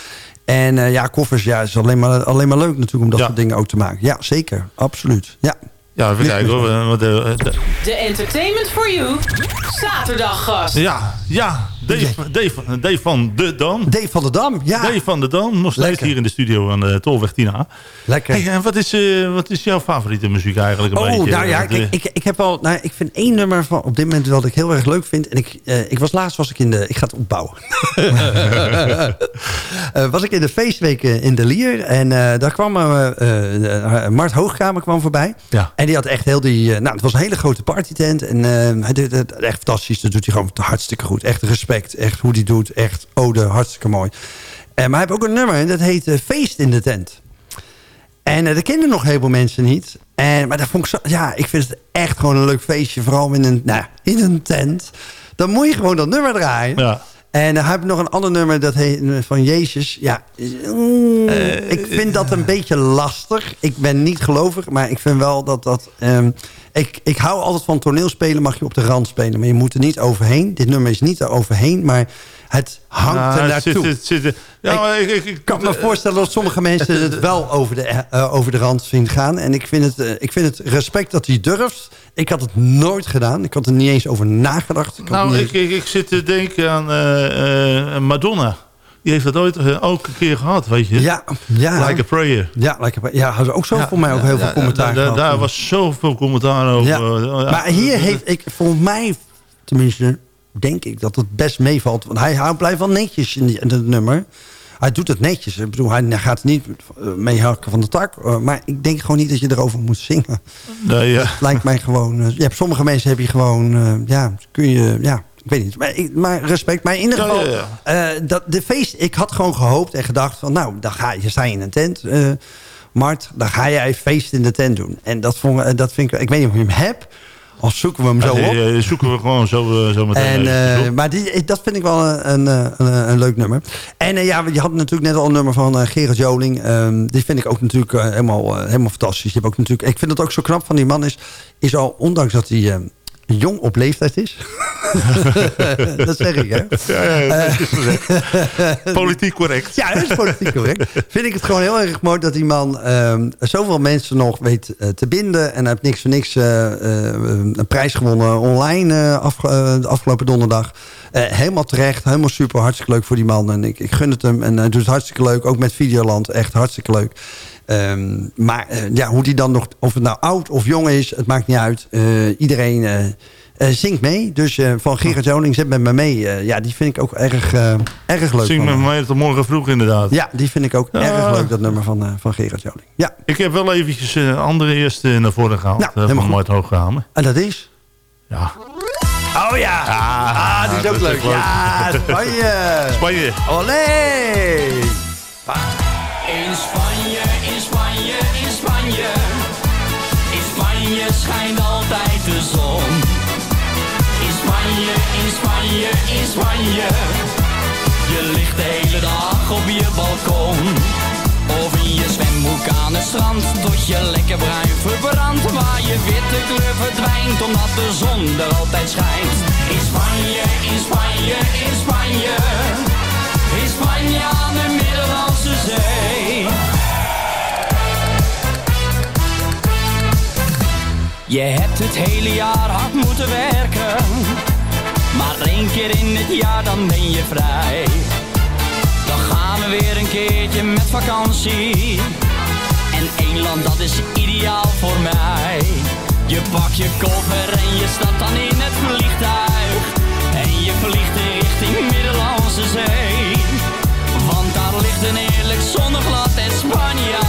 En eh, ja, koffers, ja, is alleen maar, alleen maar leuk natuurlijk om dat Ja. soort dingen ook te maken. Ja, zeker. Absoluut. Ja. Ja, even kijken hoor. de- De Entertainment for You zaterdaggast. ja, ja, Dave, Dave, Dave van de Dam. Dave van der Dam, ja. Dave van de Dam, nog steeds Lekker. hier in de studio aan de Tolweg 10A. Lekker. Hey, en wat is, eh, wat is jouw favoriete muziek eigenlijk? Een Oh, beetje? nou ja, eh, kijk, ik, ik heb wel, nou, ik vind één nummer van op dit moment wat ik heel erg leuk vind. En ik, eh, ik was laatst was ik in de, ik ga het opbouwen. Eh, was ik in de feestweken in de Lier en daar kwam Mart Hoogkamer kwam voorbij. Ja. En die had echt heel die, nou, het was een hele grote partytent en eh, hij deed het echt fantastisch. Dat doet hij gewoon hartstikke goed. Echt echt hoe hij doet, echt ode, hartstikke mooi. Eh, maar hij heeft ook een nummer en dat heet eh, Feest in de tent. En eh, dat kenden nog heel veel mensen niet. En, maar dat vond ik ja, ik vind het echt gewoon een leuk feestje. Vooral in een, nou, in een tent. Dan moet je gewoon dat nummer draaien. Ja. En dan heb ik nog een ander nummer dat heet eh, van Jezus. Ja, mm, ik vind dat een beetje lastig. Ik ben niet gelovig, maar ik vind wel dat dat... ehm, ik, ik hou altijd van toneelspelen, mag je op de rand spelen. Maar je moet er niet overheen. Dit nummer is niet er overheen, maar het hangt nou, er naartoe. zit- het zit- ja, Ik- kan me voorstellen dat sommige mensen het wel over de, eh, over de rand zien gaan. En ik vind, het, eh, ik vind het respect dat hij durft. Ik had het nooit gedaan. Ik had er niet eens over nagedacht. Ik Nou, ik, ik, ik zit te denken aan eh, eh, Madonna. Die heeft dat ooit eh, ook een keer gehad, weet je? Ja, ja. Like a Prayer. Ja, like a- ja, hadden ook zo Ja, voor mij ook heel ja, veel commentaar gehad. daar was zoveel commentaar over. Maar hier heeft ik, volgens mij, tenminste, denk ik dat het best meevalt. Want hij, hij blijft wel netjes in, die, in het nummer. Hij doet het netjes. Ik bedoel, hij gaat niet eh, mee hakken van de tak. eh, Maar ik denk gewoon niet dat je erover moet zingen. Nee, ja. Het lijkt mij gewoon... eh, je hebt sommige mensen heb je gewoon... ja, kun je... Ja, ik weet niet. Maar, ik- maar respect. Maar in ieder Ja, geval... ja, dat, de feest... Ik had gewoon gehoopt en gedacht van... Nou, dan ga je, sta je in een tent... Mart, dan ga jij feest in de tent doen. En dat, vond, dat vind ik... Ik weet niet of je hem hebt... Of zoeken we hem zo op. Eh, zoeken we gewoon zo, eh, zo meteen En, eh, maar die, dat vind ik wel een, een, eh, een, leuk nummer. En eh, ja, je had natuurlijk net al een nummer van eh, Gerard Joling. Ehm, die vind ik ook natuurlijk eh, helemaal, eh, helemaal fantastisch. Je hebt ook natuurlijk, ik vind het ook zo knap van die man is... is al, ondanks dat hij eh, jong op leeftijd is... dat zeg ik, hè? Ja, ja, dat is gezegd. Eh, Politiek correct. Ja, dat is politiek correct. Vind ik het gewoon heel erg mooi dat die man ehm, zoveel mensen nog weet eh, te binden. En hij heeft niks voor niks eh, een prijs gewonnen online de afgelopen donderdag. Eh, helemaal terecht, helemaal super, hartstikke leuk voor die man. En ik, ik gun het hem en hij doet het hartstikke leuk. Ook met Videoland, echt hartstikke leuk. Ehm, maar eh, ja, hoe die dan nog, of het nou oud of jong is, het maakt niet uit. Eh, iedereen eh, eh, zingt mee. Dus eh, van Gerard Joning, zet met me mee. Eh, ja, die vind ik ook erg, eh, erg leuk. Zing met mij tot morgen vroeg inderdaad. Ja, die vind ik ook Ja. erg leuk, dat nummer van, eh, van Gerard Joling. Ja, Ik heb wel eventjes een andere eerst eh, naar voren gehaald. Nou, eh, van. Mart Hooghamer. en dat is? Ja. Oh ja! Ah, die is ook leuk. leuk. Ja, Spanje! Spanje. Olé! In Spanje, in Spanje, in Spanje. In Spanje schijnt altijd de zon. In Spanje, in Spanje, in Spanje. Je ligt de hele dag op je balkon. Of in je zwembroek aan het strand. Tot je lekker bruin verbrandt. Waar je witte kleur verdwijnt. Omdat de zon er altijd schijnt. In Spanje, in Spanje, in Spanje. In Spanje aan de Middellandse Zee. Je hebt het hele jaar hard moeten werken. Maar één keer in het jaar dan ben je vrij. Dan gaan we weer een keertje met vakantie. En één land dat is ideaal voor mij. Je pakt je koffer en je stapt dan in het vliegtuig. En je vliegt in richting Middellandse Zee. Want daar ligt een eerlijk zonneglad en Spanje.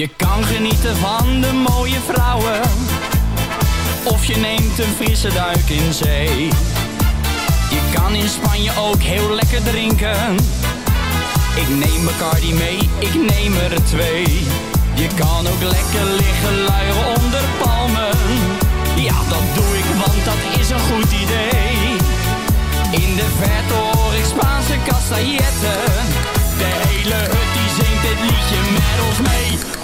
Je kan genieten van de mooie vrouwen. Of je neemt een frisse duik in zee. Je kan in Spanje ook heel lekker drinken. Ik neem Bacardi mee, ik neem er twee. Je kan ook lekker liggen luieren onder palmen. Ja, dat doe ik, want dat is een goed idee. In de verte hoor ik Spaanse castailletten. De hele hut die zingt dit liedje met ons mee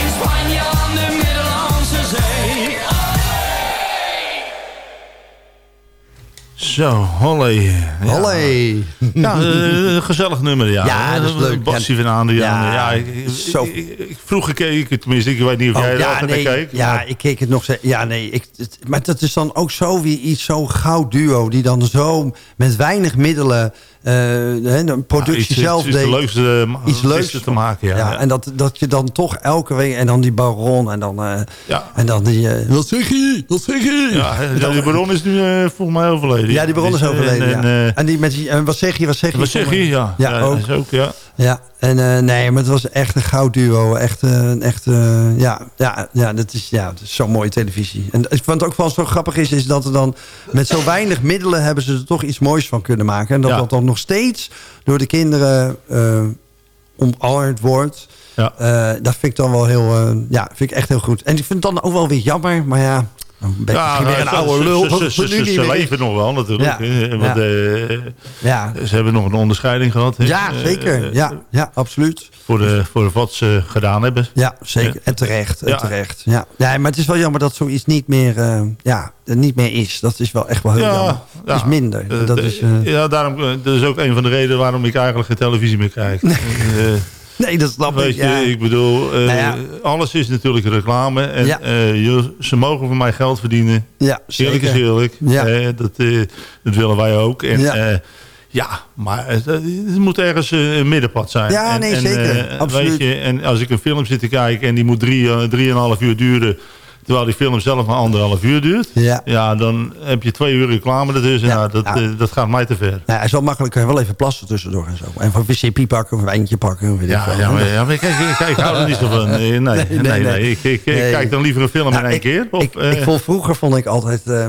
In Spanje aan de Middellandse Zee Zo, hollé. Hollé. Ja, eh, gezellig nummer, ja. Ja, dat is leuk. Bassie van Aandriaan. Ja, Ja, ik, zo. ik- ik- vroeger keek ik het, tenminste, ik weet niet of Oh, jij er ja, altijd nee, naar keek. ja, maar- ik keek het nog steeds. Ja, nee. Ik, het- maar dat is dan ook zo weer iets, zo'n goud duo... die dan zo met weinig middelen eh, hè, de productie iets- zelf iets deed. eh, iets leuks te maken, ja. ja, En dat, dat je dan toch elke week... En dan die baron en dan, eh, en dan die... eh, wat zeg je? Wat zeg je? Ja, ja, die baron is nu eh, volgens mij overleden. Ja, die baron is eh, overleden, en, ja. eh, En die met die... en wat zeg je? Wat zeg je? Wat zeg je? Ja, Ja, ja, ook. is ook, ja. Ja, en eh, nee, maar het was echt een goud duo. Echt, eh, een echt eh, ja, ja, ja, dat is, ja, dat is zo'n mooie televisie. En ik vond het ook wel zo grappig is, is dat er dan met zo weinig middelen hebben ze er toch iets moois van kunnen maken. En dat Ja. dat dan nog steeds door de kinderen eh omarmd wordt. Ja. Eh, dat vind ik dan wel heel, eh, ja, vind ik echt heel goed. En ik vind het dan ook wel weer jammer, maar ja, Dan ben je Ja, een nou, oude lul. Ze, leven nog wel natuurlijk. Ja. Want, eh, Ja. Ze hebben nog een onderscheiding gehad. Ja, Eh, zeker. eh, Ja, ja, absoluut. Voor, de, voor wat ze gedaan hebben. Ja, zeker. En terecht. En terecht. Ja. ja, maar het is wel jammer dat zoiets niet meer, ja, niet meer is. Dat is wel echt wel heel jammer. Het is minder. Dat is, ja, daarom, dat is ook een van de redenen waarom ik eigenlijk geen televisie meer kijk. Eh, nee, dat snap weet ik. je, Ja. ik bedoel, eh, Nou ja. alles is natuurlijk reclame. En Ja. eh, ze mogen van mij geld verdienen. Ja, Eerlijk is eerlijk. Ja. Eh, dat, dat willen wij ook. En, Ja. ja. maar het, het moet ergens een middenpad zijn. Ja, en, nee, en, zeker. Absoluut. Weet je, en als ik een film zit te kijken en die moet drie, drieënhalf uur duren... Terwijl die film zelf maar anderhalf uur duurt. Ja. dan heb je twee uur reclame ertussen. Ja. Nou, dat, Ja. eh, dat gaat mij te ver. Nou, het is wel makkelijk. Je wel even plassen tussendoor en zo. En van wc pakken, of een wijntje pakken. Weet ik Ja, veel. ja, maar, ja, maar kijk, kijk, ik hou er niet zo van. Nee, nee, nee. nee, nee. Ik, ik, ik kijk dan liever een film Nou, in één ik- keer. Of, ik, eh, ik vond, vroeger vond ik altijd... eh,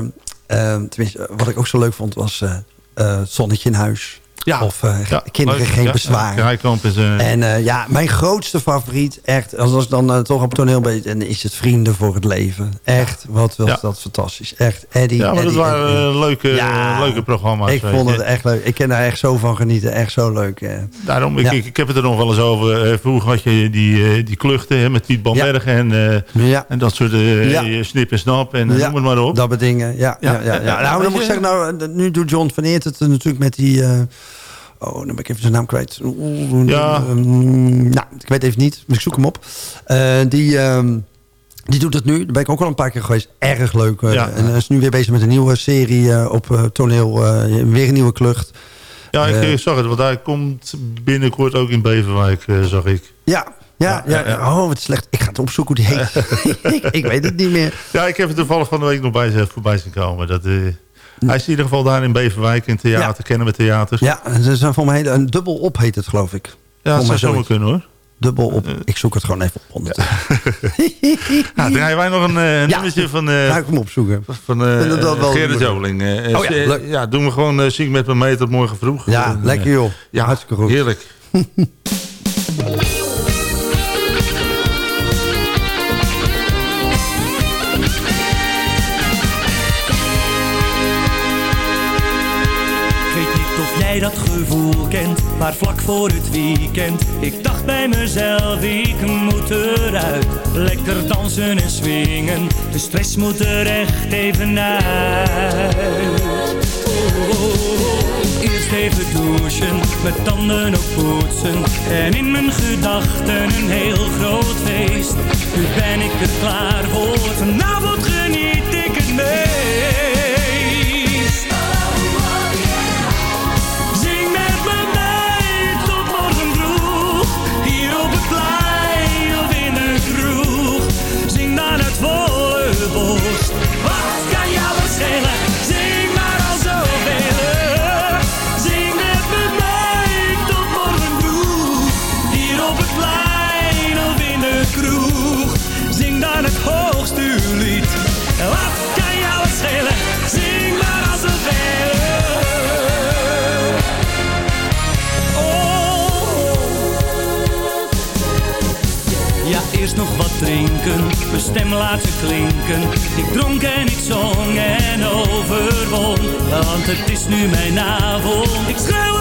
eh, tenminste, wat ik ook zo leuk vond was... eh, eh, het zonnetje in huis. Ja. Of eh, Ja, kinderen leuk. geen Ja, bezwaar. is... eh, En eh, ja, mijn grootste favoriet, echt, als als ik dan toch op toneel ben, dan is het Vrienden voor het Leven. Echt, wat was dat fantastisch. Echt, Eddie. ja, maar dat waren leuke, Ja. leuke programma's. Ik vond het echt leuk. Ik kan daar echt zo van genieten. Echt zo leuk. Daarom, ik, ik, ik heb het er nog wel eens over. Vroeger had je die, die kluchten hè, met Piet Bamberg en, Ja. en dat soort snip en snap en noem het maar op. Dat bedingen, ja. ja, Ja, Nou, dan moet ik zeggen, nou, nu doet John van Eert het natuurlijk met die... oh, dan ben ik even zijn naam kwijt. Ja. ehm, nou, ik weet even niet. Ik zoek hem op. Eh, die... ehm, die doet het nu. Daar ben ik ook al een paar keer geweest. Erg leuk. eh. Ja. En hij is nu weer bezig met een nieuwe serie eh, op toneel. weer een nieuwe klucht. Ja, ik zag het, want hij komt binnenkort ook in Beverwijk, zag ik. Ja, ja, ja, Ja, ja. Oh, wat slecht. Ik ga het opzoeken hoe die heet. ik, ik weet het niet meer. Ja, ik heb het toevallig van de week nog bij voorbij zien komen. Dat, eh, hij is in ieder geval daar in Beverwijk, in theater, kennen we theaters. Ja, het is voor mij een dubbel op heet het, geloof ik. Ja, dat zou zomaar kunnen hoor. Dubbel op. Ik zoek het gewoon even op ondertussen. Nou, draaien wij nog een eh, nummertje van, eh Ga ik hem opzoeken. van eh wel Gerrit. Joling. Eh, Oh ja, eh, ja, doen we gewoon eh, Zing met me mee tot morgen vroeg. Ja, Eh, lekker joh. Ja, Hartstikke goed. heerlijk. jij dat gevoel kent, maar vlak voor het weekend. Ik dacht bij mezelf, ik moet eruit. Lekker dansen en swingen, de stress moet er echt even uit. Oh. Eerst even douchen, met tanden op poetsen. En in mijn gedachten een heel groot feest. Nu ben ik er klaar voor, vanavond geniet ik het meest. Mijn stem laten klinken. Ik dronk en ik zong en overwon, want het is nu mijn avond. Ik schreeuw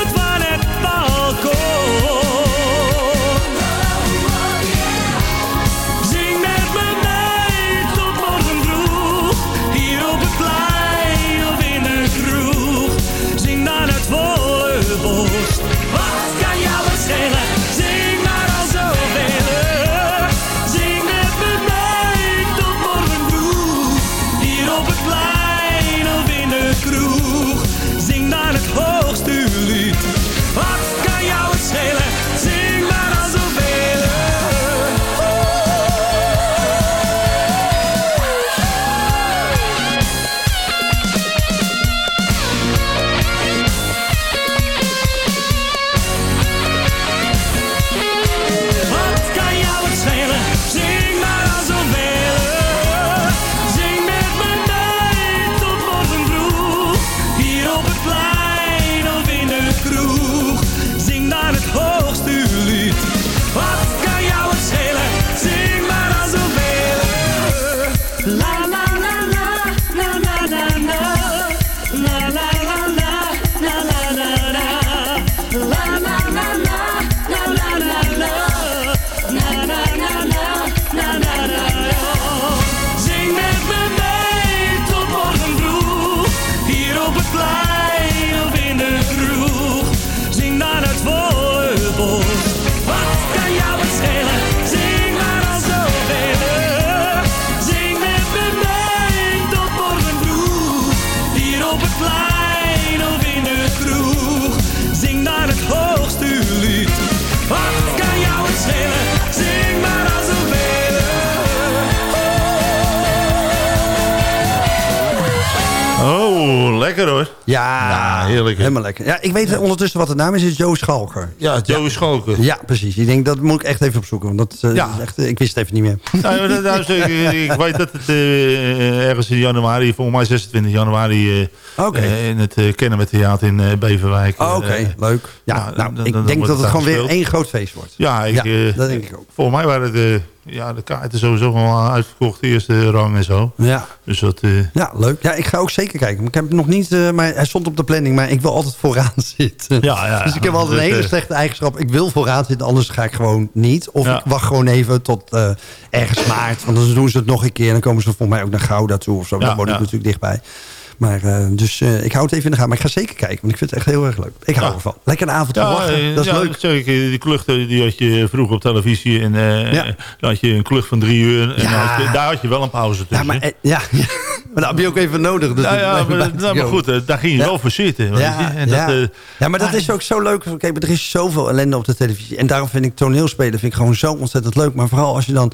lekker hoor. Ja, Ja, heerlijk? Helemaal lekker. Ja, ik weet ondertussen wat de naam is. Het is Joe Schalker. Ja, Joe Schalker. Ja, precies. Ik denk, dat moet ik echt even opzoeken. Want dat, eh, is echt, eh, ik wist het even niet meer. Nou, is, eh, ik weet dat het eh, ergens in januari, volgens mij 26 januari, eh, in het uh, Kennen met Theater in Beverwijk. Oh, Oké, leuk. Ja, nou, dan- ik denk dat het het gewoon weer één groot feest wordt. Ja, ik, dat denk ik ook. Volgens mij waren de, ja, de kaarten sowieso wel uitverkocht, de eerste rang en zo. Ja. Dus dat... eh, Ja, leuk. Ja, ik ga ook zeker kijken. Ik heb nog niet, eh, maar hij stond op de planning, maar ik wil altijd vooraan zitten. Ja, ja, dus ik heb altijd een hele eh, slechte eigenschap. Ik wil vooraan zitten, anders ga ik gewoon niet. Of Ja. ik wacht gewoon even tot eh, ergens maart. Want dan doen ze het nog een keer en dan komen ze voor mij ook naar Gouda toe of zo. Ja, dan word ik natuurlijk dichtbij. Maar, eh, dus eh, ik hou het even in de gaten. Maar ik ga zeker kijken, want ik vind het echt heel erg leuk. Ik hou Ja. ervan. Lekker een avondje Ja, lachen, eh, dat is ja, leuk. zeg ik, die kluchten die had je vroeger op televisie. En dan had je een klucht van drie uur. En had je- daar had je wel een pauze tussen. Ja, maar, ja, maar dat heb je ook even nodig. Dus ja, maar, nou, maar goed, daar ging je wel voor zitten. Ja. En ja. Dat, ja, maar dat is ook zo leuk. Kijk, er is zoveel ellende op de televisie. En daarom vind ik toneelspelen vind ik gewoon zo ontzettend leuk. Maar vooral als je dan...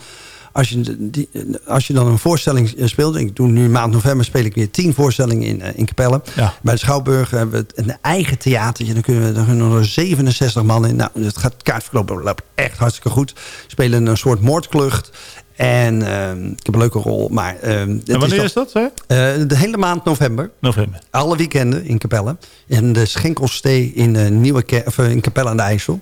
Als je, die, als je dan een voorstelling eh, speelt... Ik doe nu maand november speel ik weer tien voorstellingen in, eh, in Capelle. Ja. Bij de Schouwburg hebben we een eigen theatertje. Dan kunnen we dan kunnen er 67 man in. Nou, het gaat kaartverkoop loopt echt hartstikke goed. We spelen een soort moordklucht. En ehm, ik heb een leuke rol. Maar, ehm, en wanneer is dat? Hè? eh, de hele maand november. November. Alle weekenden in Capelle. En de Schenkelstee in, Nieuwe of, in Capelle aan de IJssel.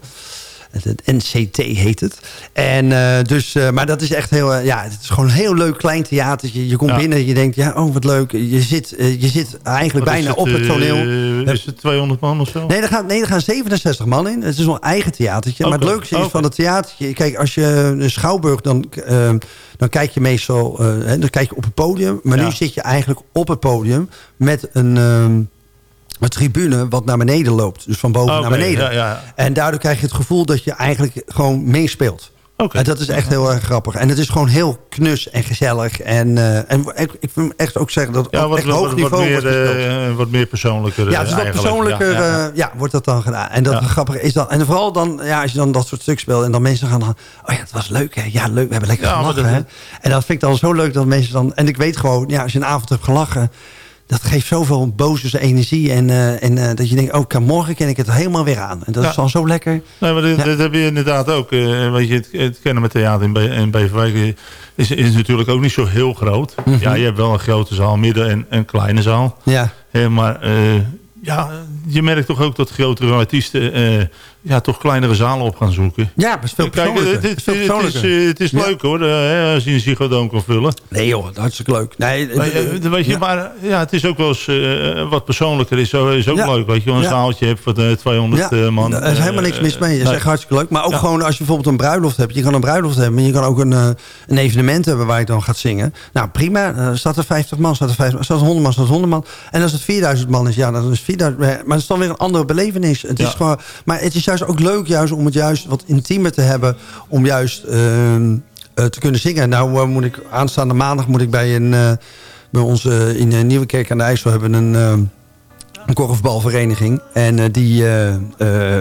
Het, NCT heet het. En, eh, dus, eh, maar dat is echt heel... eh, ja, het is gewoon een heel leuk klein theatertje. Je komt Ja. binnen je denkt... Ja, oh, wat leuk. Je zit, je zit eigenlijk Wat bijna het, op het toneel. is het 200 man of zo? Nee, er gaan, nee, er gaan 67 man in. Het is een eigen theatertje. Maar het Oké, leukste is van het theatertje... Kijk, als je een Schouwburg... dan, dan kijk je meestal dan kijk je op het podium. Maar Ja. nu zit je eigenlijk op het podium... met een, ehm, een tribune wat naar beneden loopt. Dus van boven naar beneden. ja, ja. En daardoor krijg je het gevoel dat je eigenlijk gewoon meespeelt. En dat is echt heel erg grappig. En het is gewoon heel knus en gezellig. En, eh, en ik, ik wil echt ook zeggen dat Ja, ook wat, echt wat, hoog wat, niveau meer, wordt gespeeld. eh, wat meer persoonlijker. Ja, het is eh, wat eigenlijk. persoonlijker, Ja, ja, wordt dat dan gedaan. En dat grappige is dan... En vooral dan, ja, als je dan dat soort stuk speelt... en dan mensen gaan dan... Oh ja, het was leuk, hè? Ja, leuk, we hebben lekker gelachen, dat- hè? En dat vind ik dan zo leuk dat mensen dan... En ik weet gewoon, ja, als je een avond hebt gelachen... dat geeft zoveel boze energie. En, eh, en eh, dat je denkt, oh, kan- morgen ken ik het helemaal weer aan. En dat Ja. is dan zo lekker. Nee, maar dit, Ja. dit heb je inderdaad ook. eh, weet je, het, het kennen met theater in, Be in Beverwijk eh, is, is natuurlijk ook niet zo heel groot. Mhm. Ja, je hebt wel een grote zaal, midden- en een kleine zaal. Ja, maar eh, ja, je merkt toch ook dat grotere artiesten eh, ja, toch kleinere zalen op gaan zoeken. ja maar het is veel Kijk, persoonlijker. het, Het is het, is, eh, het is Ja. leuk hoor, eh, als je een Ziggo kan vullen. Nee joh, hartstikke leuk. Nee, Maar, eh, weet je, ja. maar ja, het is ook wel eens wat persoonlijker. Is, is ook Ja. leuk, weet je. Een Ja. zaaltje hebt van eh, 200 Ja, eh, man. er is helemaal niks mis mee. Dat is Nee. echt hartstikke leuk. Maar ook gewoon als je bijvoorbeeld een bruiloft hebt. Je kan een bruiloft hebben, maar je kan ook een, een evenement hebben waar je dan gaat zingen. Nou prima, staat er 50 man, staat er 50 man, staat er 100 man, staat er 100 man. En als het 4000 man is, ja, dan is 4000. Maar het is dan weer een andere belevenis. Het is gewoon, maar het is juist ook leuk juist om het juist wat intiemer te hebben. Om juist ehm, eh, te kunnen zingen. Nou eh, moet ik aanstaande maandag moet ik bij een... eh, bij ons in Nieuwekerk aan de IJssel hebben een... een korfbalvereniging. En die,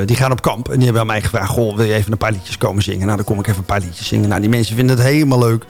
die gaan op kamp. En die hebben aan mij gevraagd... Wil je even een paar liedjes komen zingen? Nou, dan kom ik even een paar liedjes zingen. Nou, die mensen vinden het helemaal leuk.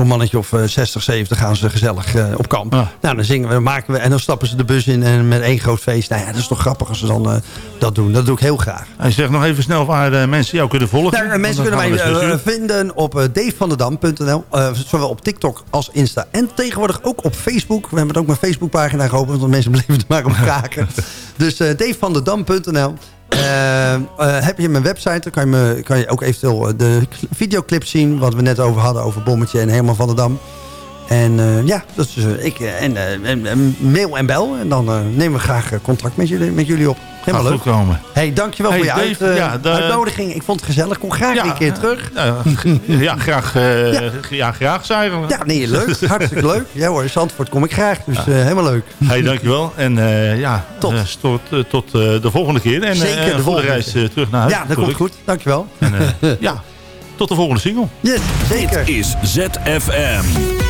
Voor een mannetje of eh, 60, 70 gaan ze gezellig eh, op kamp. Ja. Nou, dan zingen we, dan maken we... En dan stappen ze de bus in en met één groot feest. Nou ja, dat is toch grappig als ze dan eh, dat doen. Dat doe ik heel graag. Hij zegt nog even snel waar eh, mensen jou kunnen volgen. Nou, en mensen kunnen mij eh, vinden op davevanderdam.nl. eh, zowel op TikTok als Insta. En tegenwoordig ook op Facebook. We hebben ook mijn Facebookpagina geopend. Want mensen bleven er maar op kraken. dus davevanderdam.nl. Uh, uh, heb je mijn website, dan kan je, kan je ook eventueel uh, de videoclip zien... wat we net over hadden, over Bommetje en Herman van der Dam. En uh, ja, dat is, uh, ik, en, en, en, mail en bel. En dan nemen we graag contact met jullie, met jullie op. Helemaal leuk. Komen. Hey, dankjewel hey, voor je Dave, uit, ja, de, uitnodiging. Ik vond het gezellig. Kom graag ja, een keer terug. ja, graag, uh, ja. ja, graag zijn. Ja, nee, leuk. Hartstikke leuk. Ja hoor, Zandvoort kom ik graag. Dus ja. uh, helemaal leuk. Hey, dankjewel. En uh, ja, tot, tot, tot de volgende keer. En Zeker, de volgende reis terug naar huis. Ja, dat komt goed. Dankjewel. En, ja, tot de volgende single. Yes, zeker. Dit is ZFM.